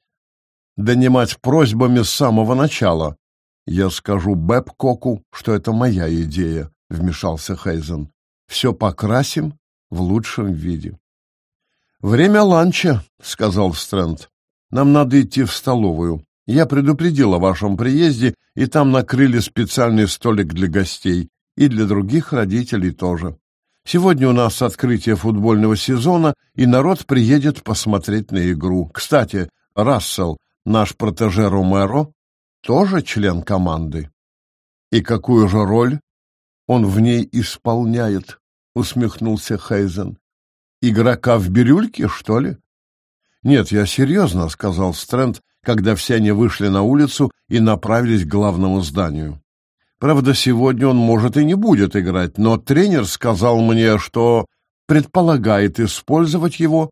Speaker 1: Донимать просьбами с самого начала. Я скажу Бэбкоку, что это моя идея, вмешался Хейзен. Все покрасим в лучшем виде. Время ланча, сказал Стрэнд. Нам надо идти в столовую. Я предупредил о вашем приезде, и там накрыли специальный столик для гостей, и для других родителей тоже. Сегодня у нас открытие футбольного сезона, и народ приедет посмотреть на игру. Кстати, Рассел, наш протеже Ромеро, тоже член команды. И какую же роль он в ней исполняет? усмехнулся Хейзен. Игрока в бирюльке, что ли? Нет, я серьезно, сказал Стрэнд, когда все они вышли на улицу и направились к главному зданию. Правда, сегодня он, может, и не будет играть, но тренер сказал мне, что предполагает использовать его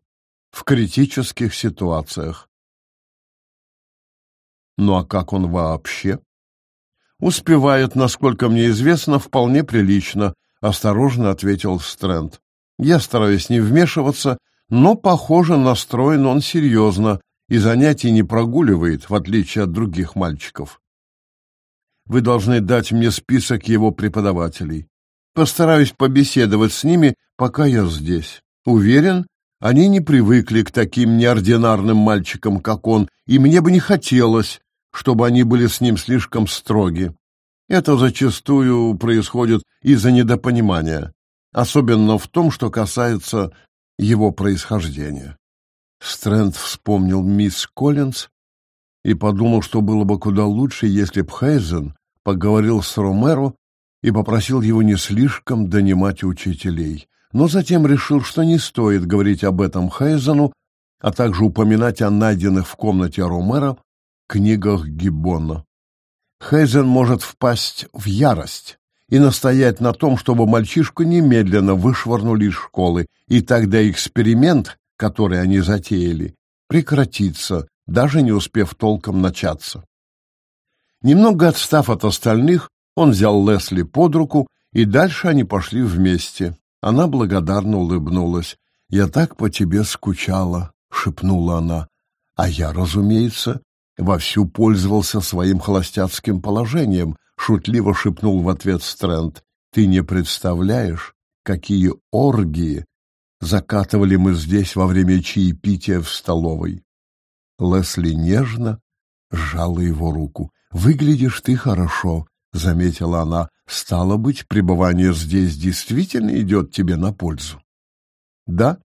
Speaker 1: в критических ситуациях. Ну а как он вообще? Успевает, насколько мне известно, вполне прилично, осторожно ответил Стрэнд. Я стараюсь не вмешиваться, но, похоже, настроен он серьезно и занятий не прогуливает, в отличие от других мальчиков. Вы должны дать мне список его преподавателей. Постараюсь побеседовать с ними, пока я здесь. Уверен, они не привыкли к таким неординарным мальчикам, как он, и мне бы не хотелось, чтобы они были с ним слишком строги. Это зачастую происходит из-за недопонимания, особенно в том, что касается его происхождения. Стрэнд вспомнил мисс Коллинз и подумал, что было бы куда лучше, если б Хейзен поговорил с Ромеро и попросил его не слишком донимать учителей. Но затем решил, что не стоит говорить об этом Хейзену, а также упоминать о найденных в комнате Ромеро книгах Гиббона. Хейзен может впасть в ярость и настоять на том, чтобы мальчишку немедленно вышвырнули из школы, и тогда эксперимент, который они затеяли, прекратится, даже не успев толком начаться. Немного отстав от остальных, он взял Лесли под руку, и дальше они пошли вместе. Она благодарно улыбнулась. «Я так по тебе скучала», — шепнула она. «А я, разумеется, вовсю пользовался своим холостяцким положением, шутливо шепнул в ответ Стрэнд. Ты не представляешь, какие оргии закатывали мы здесь во время чаепития в столовой. Лесли нежно сжала его руку. Выглядишь ты хорошо, заметила она. Стало быть, пребывание здесь действительно идет тебе на пользу. Да.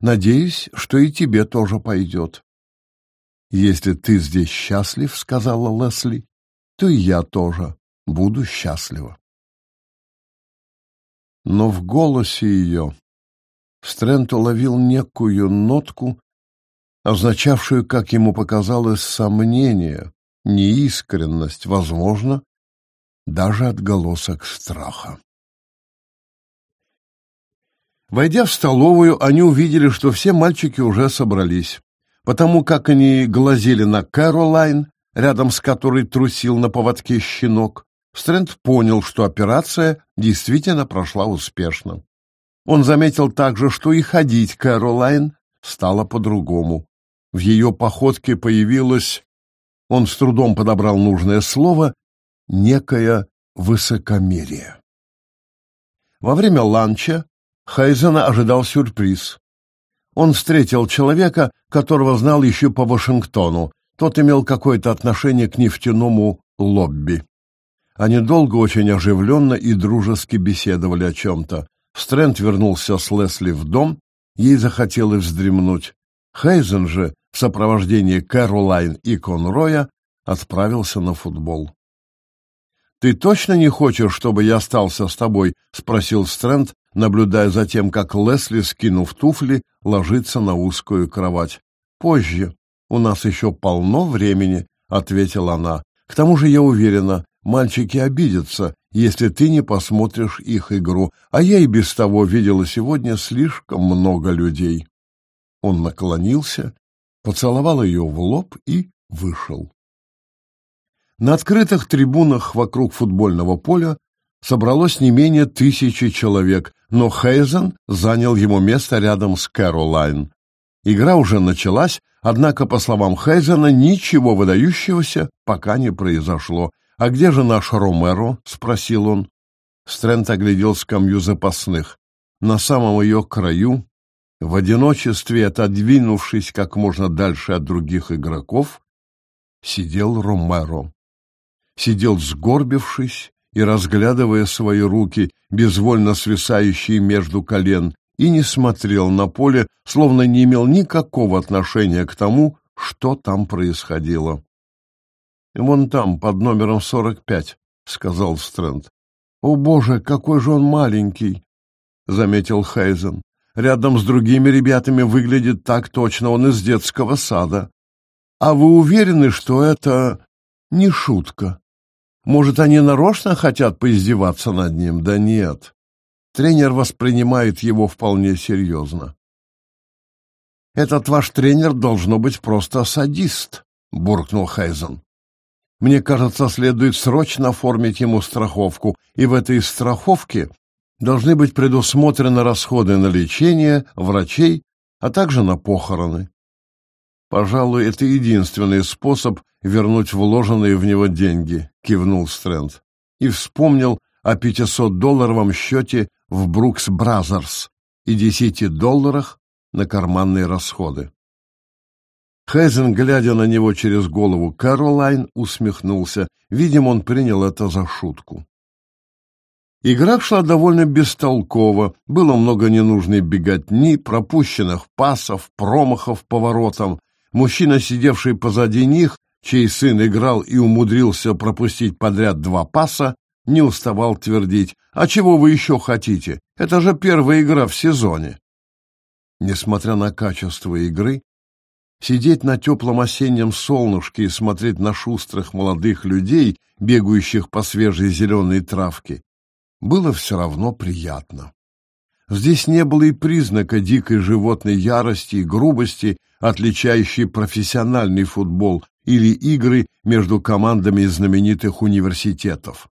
Speaker 1: Надеюсь, что и тебе тоже пойдет. «Если ты здесь счастлив, — сказала Лесли, — то и я тоже буду счастлива». Но в голосе ее Стрэнд уловил некую нотку, означавшую, как ему показалось, сомнение, неискренность, возможно, даже отголосок страха. Войдя в столовую, они увидели, что все мальчики уже собрались. Потому как они глазели на Кэролайн, рядом с которой трусил на поводке щенок, Стрэнд понял, что операция действительно прошла успешно. Он заметил также, что и ходить Кэролайн стало по-другому. В ее походке появилось, он с трудом подобрал нужное слово, некое высокомерие. Во время ланча Хайзена ожидал сюрприз он встретил человека, которого знал еще по Вашингтону. Тот имел какое-то отношение к нефтяному лобби. Они долго, очень оживленно и дружески беседовали о чем-то. Стрэнд вернулся с Лесли в дом, ей захотелось вздремнуть. Хейзен же в сопровождении Кэролайн и Конроя отправился на футбол. «Ты точно не хочешь, чтобы я остался с тобой?» — спросил Стрэнд, наблюдая за тем, как Лесли, скинув туфли, ложится на узкую кровать. «Позже. У нас еще полно времени», — ответила она. «К тому же я уверена, мальчики обидятся, если ты не посмотришь их игру, а я и без того видела сегодня слишком много людей». Он наклонился, поцеловал ее в лоб и вышел. На открытых трибунах вокруг футбольного поля собралось не менее тысячи человек, но Хейзен занял ему место рядом с Кэролайн. Игра уже началась, однако, по словам Хейзена, ничего выдающегося пока не произошло. «А где же наш Ромеро?» — спросил он. Стрэнд оглядел скамью запасных. На самом ее краю, в одиночестве отодвинувшись как можно дальше от других игроков, сидел Ромеро. Сидел сгорбившись и разглядывая свои руки, безвольно свисающие между колен, и не смотрел на поле, словно не имел никакого отношения к тому, что там происходило. «Вон там, под номером сорок пять», — сказал Стрэнд. «О, боже, какой же он маленький!» — заметил Хейзен. «Рядом с другими ребятами выглядит так точно, он из детского сада. А вы уверены, что это не шутка? Может, они нарочно хотят поиздеваться над ним? Да нет. Тренер воспринимает его вполне серьезно. «Этот ваш тренер должно быть просто садист», — буркнул Хайзен. «Мне кажется, следует срочно оформить ему страховку, и в этой страховке должны быть предусмотрены расходы на лечение, врачей, а также на похороны. Пожалуй, это единственный способ вернуть вложенные в него деньги», — кивнул Стрэнд. И вспомнил о 500-долларовом счете в Brooks Brothers и 10 долларах на карманные расходы. Хейзен, глядя на него через голову Кэролайн, усмехнулся. Видимо, он принял это за шутку. Игра шла довольно бестолково, было много ненужной беготни, пропущенных пасов, промахов по воротам. Мужчина, сидевший позади них, чей сын играл и умудрился пропустить подряд два паса, не уставал твердить. «А чего вы еще хотите? Это же первая игра в сезоне!» Несмотря на качество игры, сидеть на теплом осеннем солнышке и смотреть на шустрых молодых людей, бегающих по свежей зеленой травке, было все равно приятно. Здесь не было и признака дикой животной ярости и грубости, отличающей профессиональный футбол или игры между командами знаменитых университетов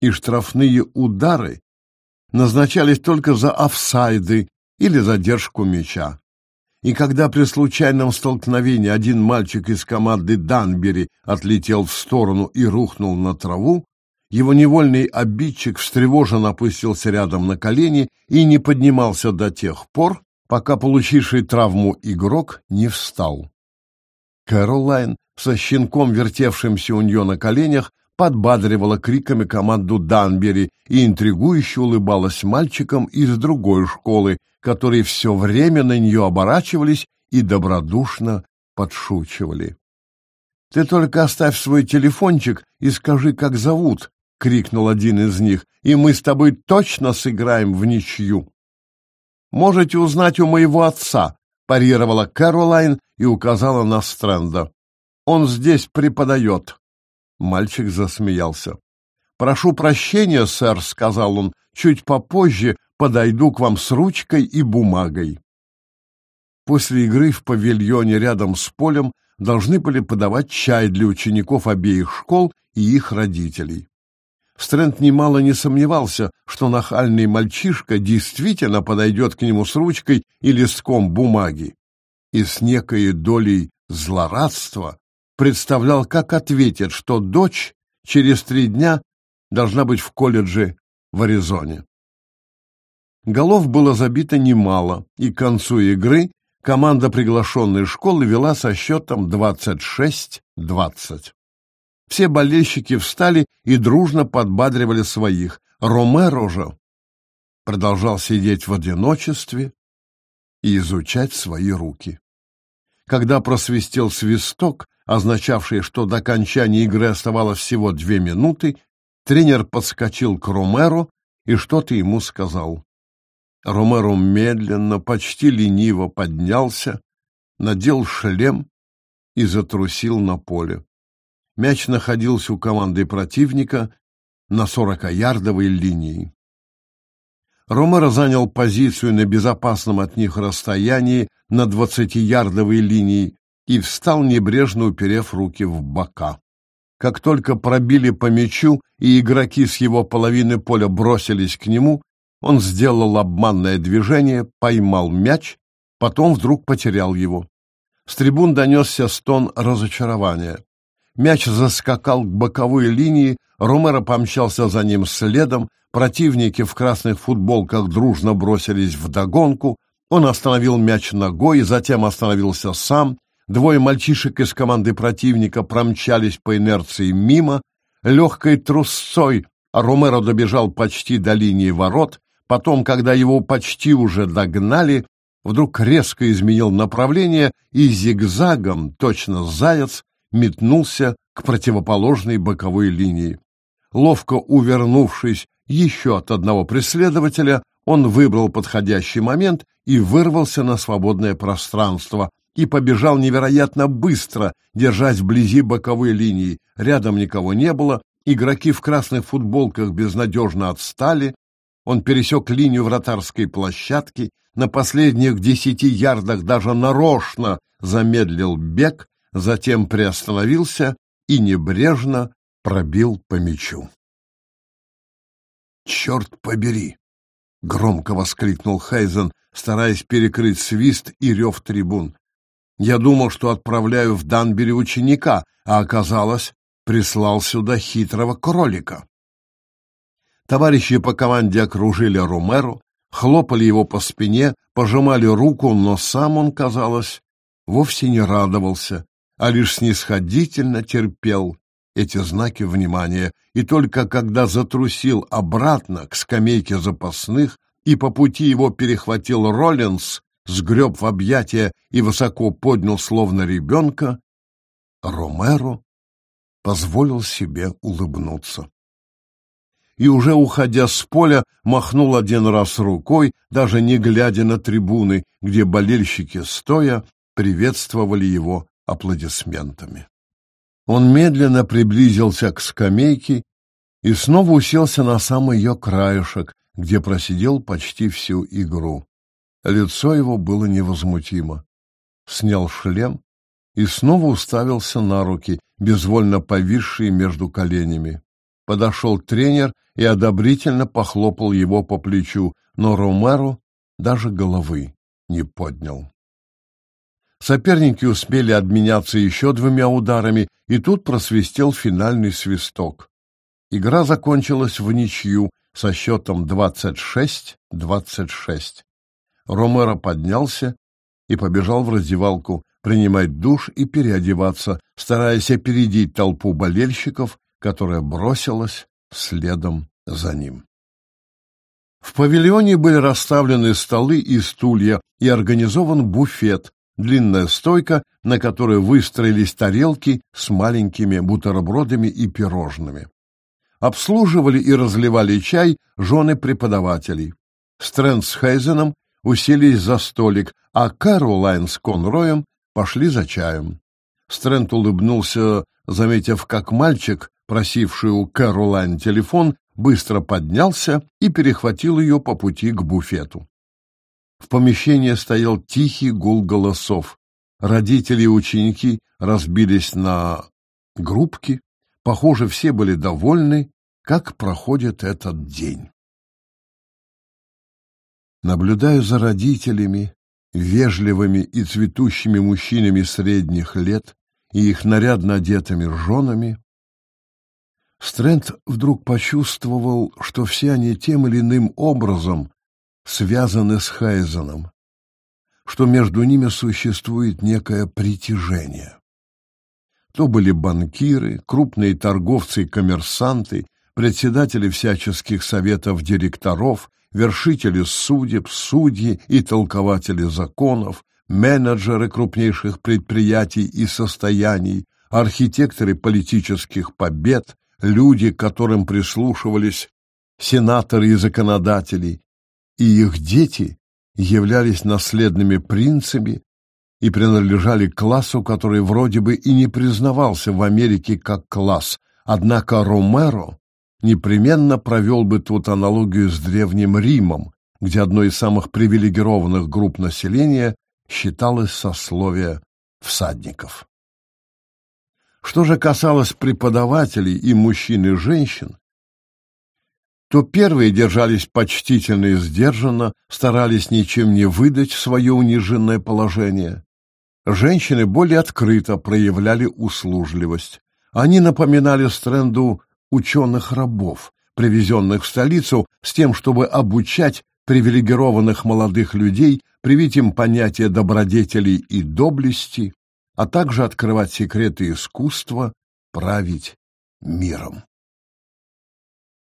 Speaker 1: и штрафные удары назначались только за офсайды или задержку мяча. И когда при случайном столкновении один мальчик из команды Данбери отлетел в сторону и рухнул на траву, его невольный обидчик встревоженно опустился рядом на колени и не поднимался до тех пор, пока получивший травму игрок не встал. Кэролайн, со щенком, вертевшимся у нее на коленях, подбадривала криками команду Данбери и интригующе улыбалась мальчикам из другой школы, которые все время на нее оборачивались и добродушно подшучивали. — Ты только оставь свой телефончик и скажи, как зовут, — крикнул один из них, — и мы с тобой точно сыграем в ничью. — Можете узнать у моего отца, — парировала Кэролайн и указала на Стрэнда. — Он здесь преподает. Мальчик засмеялся. «Прошу прощения, сэр», — сказал он, — «чуть попозже подойду к вам с ручкой и бумагой». После игры в павильоне рядом с полем должны были подавать чай для учеников обеих школ и их родителей. Стрэнд немало не сомневался, что нахальный мальчишка действительно подойдет к нему с ручкой и листком бумаги. И с некой долей злорадства представлял, как ответит, что дочь через три дня должна быть в колледже в Аризоне. Голов было забито немало, и к концу игры команда приглашенной школы вела со счетом 26-20. Все болельщики встали и дружно подбадривали своих. Ромеро же продолжал сидеть в одиночестве и изучать свои руки. Когда просвистел свисток, означавший, что до окончания игры оставалось всего две минуты, тренер подскочил к Ромеро и что-то ему сказал. Ромеро медленно, почти лениво поднялся, надел шлем и затрусил на поле. Мяч находился у команды противника на сорокаярдовой линии. Ромеро занял позицию на безопасном от них расстоянии на двадцатиярдовой линии и встал, небрежно уперев руки в бока. Как только пробили по мячу, и игроки с его половины поля бросились к нему, он сделал обманное движение, поймал мяч, потом вдруг потерял его. С трибун донесся стон разочарования. Мяч заскакал к боковой линии, Ромеро помчался за ним следом, противники в красных футболках дружно бросились в догонку, он остановил мяч ногой, затем остановился сам, Двое мальчишек из команды противника промчались по инерции мимо. Легкой трусцой Ромеро добежал почти до линии ворот. Потом, когда его почти уже догнали, вдруг резко изменил направление и зигзагом, точно заяц, метнулся к противоположной боковой линии. Ловко увернувшись еще от одного преследователя, он выбрал подходящий момент и вырвался на свободное пространство, и побежал невероятно быстро, держась вблизи боковой линии. Рядом никого не было, игроки в красных футболках безнадежно отстали. Он пересек линию вратарской площадки, на последних десяти ярдах даже нарочно замедлил бег, затем приостановился и небрежно пробил по мячу. «Черт побери!» — громко воскликнул Хайзен, стараясь перекрыть свист и рев трибун. Я думал, что отправляю в Данбери ученика, а оказалось, прислал сюда хитрого кролика. Товарищи по команде окружили Ромеро, хлопали его по спине, пожимали руку, но сам он, казалось, вовсе не радовался, а лишь снисходительно терпел эти знаки внимания, и только когда затрусил обратно к скамейке запасных и по пути его перехватил Роллинс, сгреб в объятия и высоко поднял, словно ребенка, Ромеро позволил себе улыбнуться. И уже уходя с поля, махнул один раз рукой, даже не глядя на трибуны, где болельщики, стоя, приветствовали его аплодисментами. Он медленно приблизился к скамейке и снова уселся на самый ее краешек, где просидел почти всю игру. Лицо его было невозмутимо. Снял шлем и снова уставился на руки, безвольно повисшие между коленями. Подошел тренер и одобрительно похлопал его по плечу, но Ромеро даже головы не поднял. Соперники успели обменяться еще двумя ударами, и тут просвистел финальный свисток. Игра закончилась в ничью со счетом 26-26. Ромеро поднялся и побежал в раздевалку принимать душ и переодеваться, стараясь опередить толпу болельщиков, которая бросилась следом за ним. В павильоне были расставлены столы и стулья и организован буфет, длинная стойка, на которой выстроились тарелки с маленькими бутербродами и пирожными. Обслуживали и разливали чай жены преподавателей. Стрэнд с Хейзеном уселись за столик, а Кэролайн с Конроем пошли за чаем. Стрэнд улыбнулся, заметив, как мальчик, просивший у Кэролайн телефон, быстро поднялся и перехватил ее по пути к буфету. В помещении стоял тихий гул голосов. Родители и ученики разбились на группки. Похоже, все были довольны, как проходит этот день. Наблюдаю за родителями, вежливыми и цветущими мужчинами средних лет и их нарядно одетыми женами, Стрэнд вдруг почувствовал, что все они тем или иным образом связаны с Хайзеном, что между ними существует некое притяжение. То были банкиры, крупные торговцы и коммерсанты, председатели всяческих советов директоров, вершители судеб, судьи и толкователи законов, менеджеры крупнейших предприятий и состояний, архитекторы политических побед, люди, к которым прислушивались сенаторы и законодатели, и их дети являлись наследными принцами и принадлежали к классу, который вроде бы и не признавался в Америке как класс, однако Ромеро непременно провел бы тут аналогию с Древним Римом, где одной из самых привилегированных групп населения считалось сословие всадников. Что же касалось преподавателей и мужчин и женщин, то первые держались почтительно и сдержанно, старались ничем не выдать свое униженное положение. Женщины более открыто проявляли услужливость. Они напоминали Стрэнду ученых-рабов, привезенных в столицу с тем, чтобы обучать привилегированных молодых людей, привить им понятие добродетелей и доблести, а также открывать секреты искусства править миром.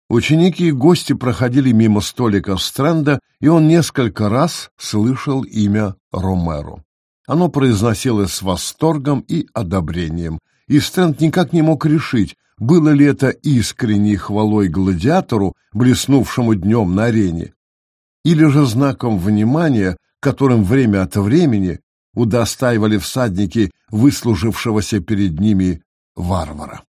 Speaker 1: Ученики и гости проходили мимо столика Стрэнда, и он несколько раз слышал имя Ромеро. Оно произносилось с восторгом и одобрением, и Стрэнд никак не мог решить, было ли это искренней хвалой гладиатору, блеснувшему днем на арене, или же знаком внимания, которым время от времени удостаивали всадники выслужившегося перед ними варвара.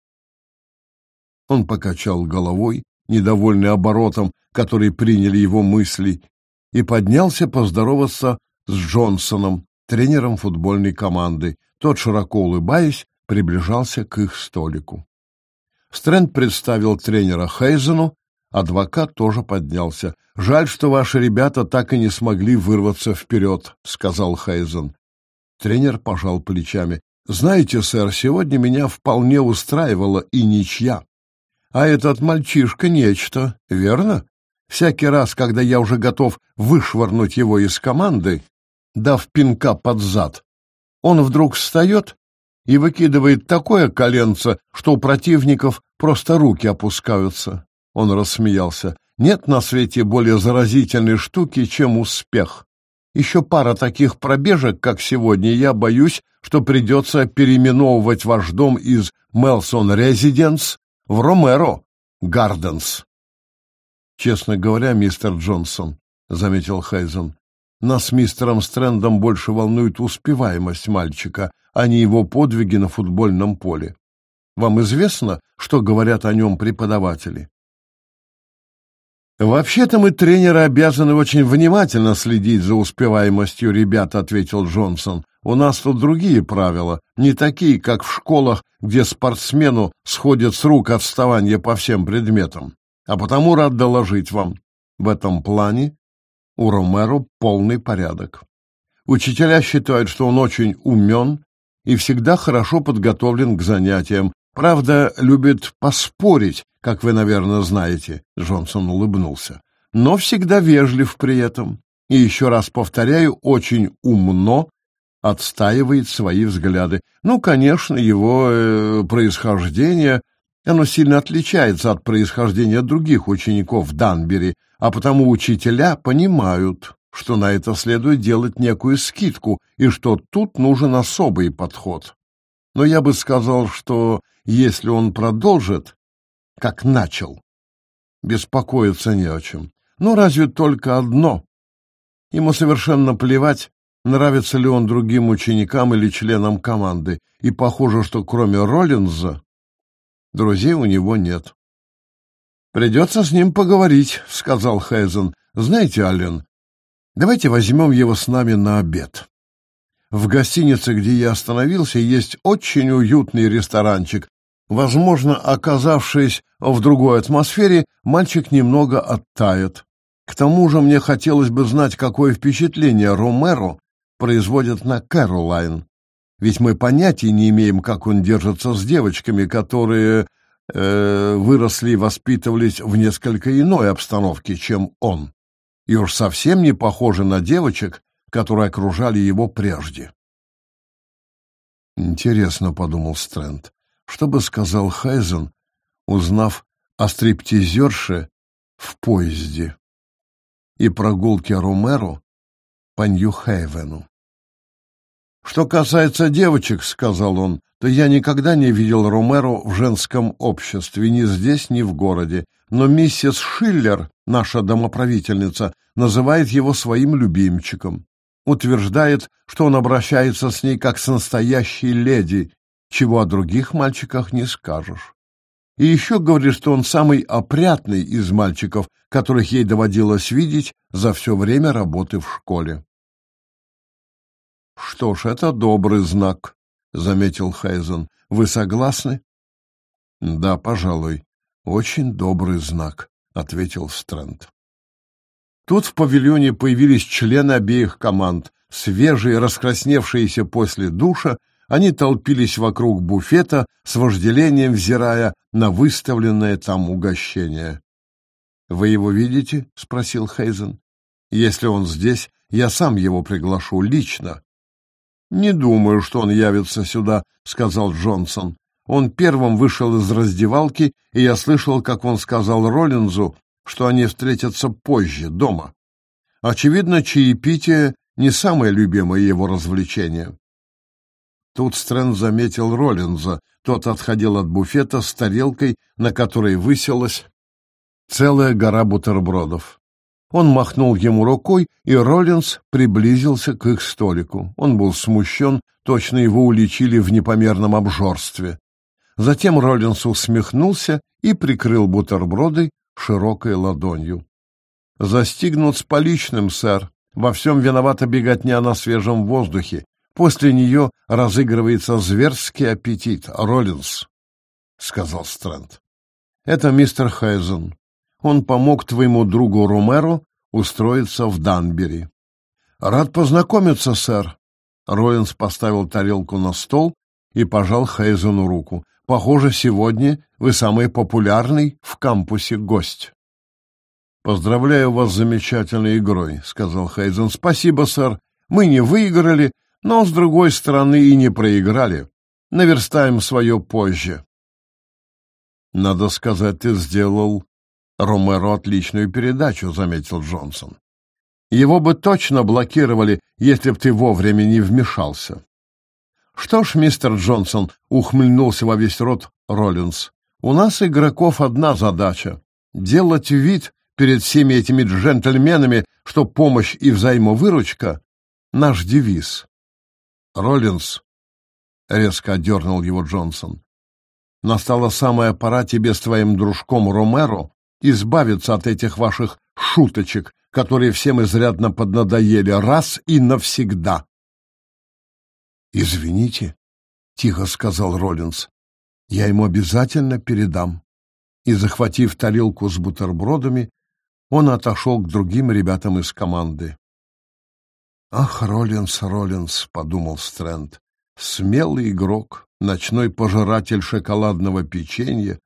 Speaker 1: Он покачал головой, недовольный оборотом, который приняли его мысли, и поднялся поздороваться с Джонсоном, тренером футбольной команды. Тот, широко улыбаясь, приближался к их столику. Стрэнд представил тренера Хейзену, адвокат тоже поднялся. «Жаль, что ваши ребята так и не смогли вырваться вперед», — сказал Хейзен. Тренер пожал плечами. «Знаете, сэр, сегодня меня вполне устраивала и ничья. А этот мальчишка нечто, верно? Всякий раз, когда я уже готов вышвырнуть его из команды, дав пинка под зад, он вдруг встает и выкидывает такое коленце, что у противников просто руки опускаются. Он рассмеялся. Нет на свете более заразительной штуки, чем успех. Еще пара таких пробежек, как сегодня, я боюсь, что придется переименовывать ваш дом из Мелсон Резиденс в Ромеро Гарденс. Честно говоря, мистер Джонсон, заметил Хайзен, нас с мистером Стрэндом больше волнует успеваемость мальчика, а не его подвиги на футбольном поле. Вам известно, что говорят о нем преподаватели? «Вообще-то мы, тренеры, обязаны очень внимательно следить за успеваемостью ребят», — ответил Джонсон. «У нас тут другие правила, не такие, как в школах, где спортсмену сходят с рук отставания по всем предметам. А потому рад доложить вам. В этом плане у Ромеро полный порядок. Учителя считают, что он очень умен и всегда хорошо подготовлен к занятиям, Правда, любит поспорить, как вы, наверное, знаете, Джонсон улыбнулся, но всегда вежлив при этом. И еще раз повторяю, очень умно отстаивает свои взгляды. Ну, конечно, его э, происхождение, оно сильно отличается от происхождения других учеников Данбери, а потому учителя понимают, что на это следует делать некую скидку и что тут нужен особый подход. Но я бы сказал, что если он продолжит, как начал, беспокоиться не о чем. Ну, разве только одно. Ему совершенно плевать, нравится ли он другим ученикам или членам команды, и похоже, что кроме Роллинза друзей у него нет. «Придется с ним поговорить», — сказал Хейзен. «Знаете, Аллен, давайте возьмем его с нами на обед». В гостинице, где я остановился, есть очень уютный ресторанчик. Возможно, оказавшись в другой атмосфере, мальчик немного оттает. К тому же мне хотелось бы знать, какое впечатление Ромеро производит на Кэролайн. Ведь мы понятия не имеем, как он держится с девочками, которые э, выросли и воспитывались в несколько иной обстановке, чем он. И уж совсем не похожи на девочек, которые окружали его прежде. Интересно, подумал Стрэнд, что бы сказал Хайзен, узнав о стриптизерше в поезде и прогулке Ромеро по Нью-Хейвену. «Что касается девочек, — сказал он, — то я никогда не видел Ромеро в женском обществе, ни здесь, ни в городе. Но миссис Шиллер, наша домоправительница, называет его своим любимчиком утверждает, что он обращается с ней как с настоящей леди, чего о других мальчиках не скажешь. И еще говорит, что он самый опрятный из мальчиков, которых ей доводилось видеть за все время работы в школе. «Что ж, это добрый знак», — заметил Хайзен. «Вы согласны?» «Да, пожалуй, очень добрый знак», — ответил Стрэнд. Тут в павильоне появились члены обеих команд. Свежие, раскрасневшиеся после душа, они толпились вокруг буфета с вожделением взирая на выставленное там угощение. «Вы его видите?» — спросил Хейзен. «Если он здесь, я сам его приглашу лично». «Не думаю, что он явится сюда», — сказал Джонсон. Он первым вышел из раздевалки, и я слышал, как он сказал Роллинзу, что они встретятся позже, дома. Очевидно, чаепитие — не самое любимое его развлечение. Тут Стрэнд заметил Роллинза. Тот отходил от буфета с тарелкой, на которой высилась целая гора бутербродов. Он махнул ему рукой, и Роллинс приблизился к их столику. Он был смущен, точно его уличили в непомерном обжорстве. Затем Роллинс усмехнулся и прикрыл бутерброды широкой ладонью. «Застигнут с поличным, сэр. Во всем виновата беготня на свежем воздухе. После нее разыгрывается зверский аппетит. Роллинс», — сказал Стрэнд. «Это мистер Хайзен. Он помог твоему другу Ромеро устроиться в Данбери. Рад познакомиться, сэр. Роллинс поставил тарелку на стол и пожал Хейзену руку. Похоже, сегодня вы самый популярный в кампусе гость. Поздравляю вас с замечательной игрой, сказал Хейзен. Спасибо, сэр. Мы не выиграли, но с другой стороны и не проиграли. Наверстаем свое позже. Надо сказать, ты сделал Ромеро отличную передачу, заметил Джонсон. Его бы точно блокировали, если б ты вовремя не вмешался. Что ж, мистер Джонсон, ухмыльнулся во весь рот Роллинс. У нас, игроков, одна задача — делать вид перед всеми этими джентльменами, что помощь и взаимовыручка — наш девиз. Роллинс, — резко одернул его Джонсон, — настала самая пора тебе с твоим дружком Ромеро избавиться от этих ваших шуточек, которые всем изрядно поднадоели раз и навсегда. «Извините», — тихо сказал Роллинс, — «я ему обязательно передам». И, захватив тарелку с бутербродами, он отошел к другим ребятам из команды. «Ах, Роллинс, Роллинс», — подумал Стрэнд, — «смелый игрок, ночной пожиратель шоколадного печенья,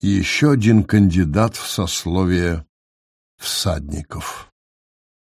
Speaker 1: и еще один кандидат в сословие всадников.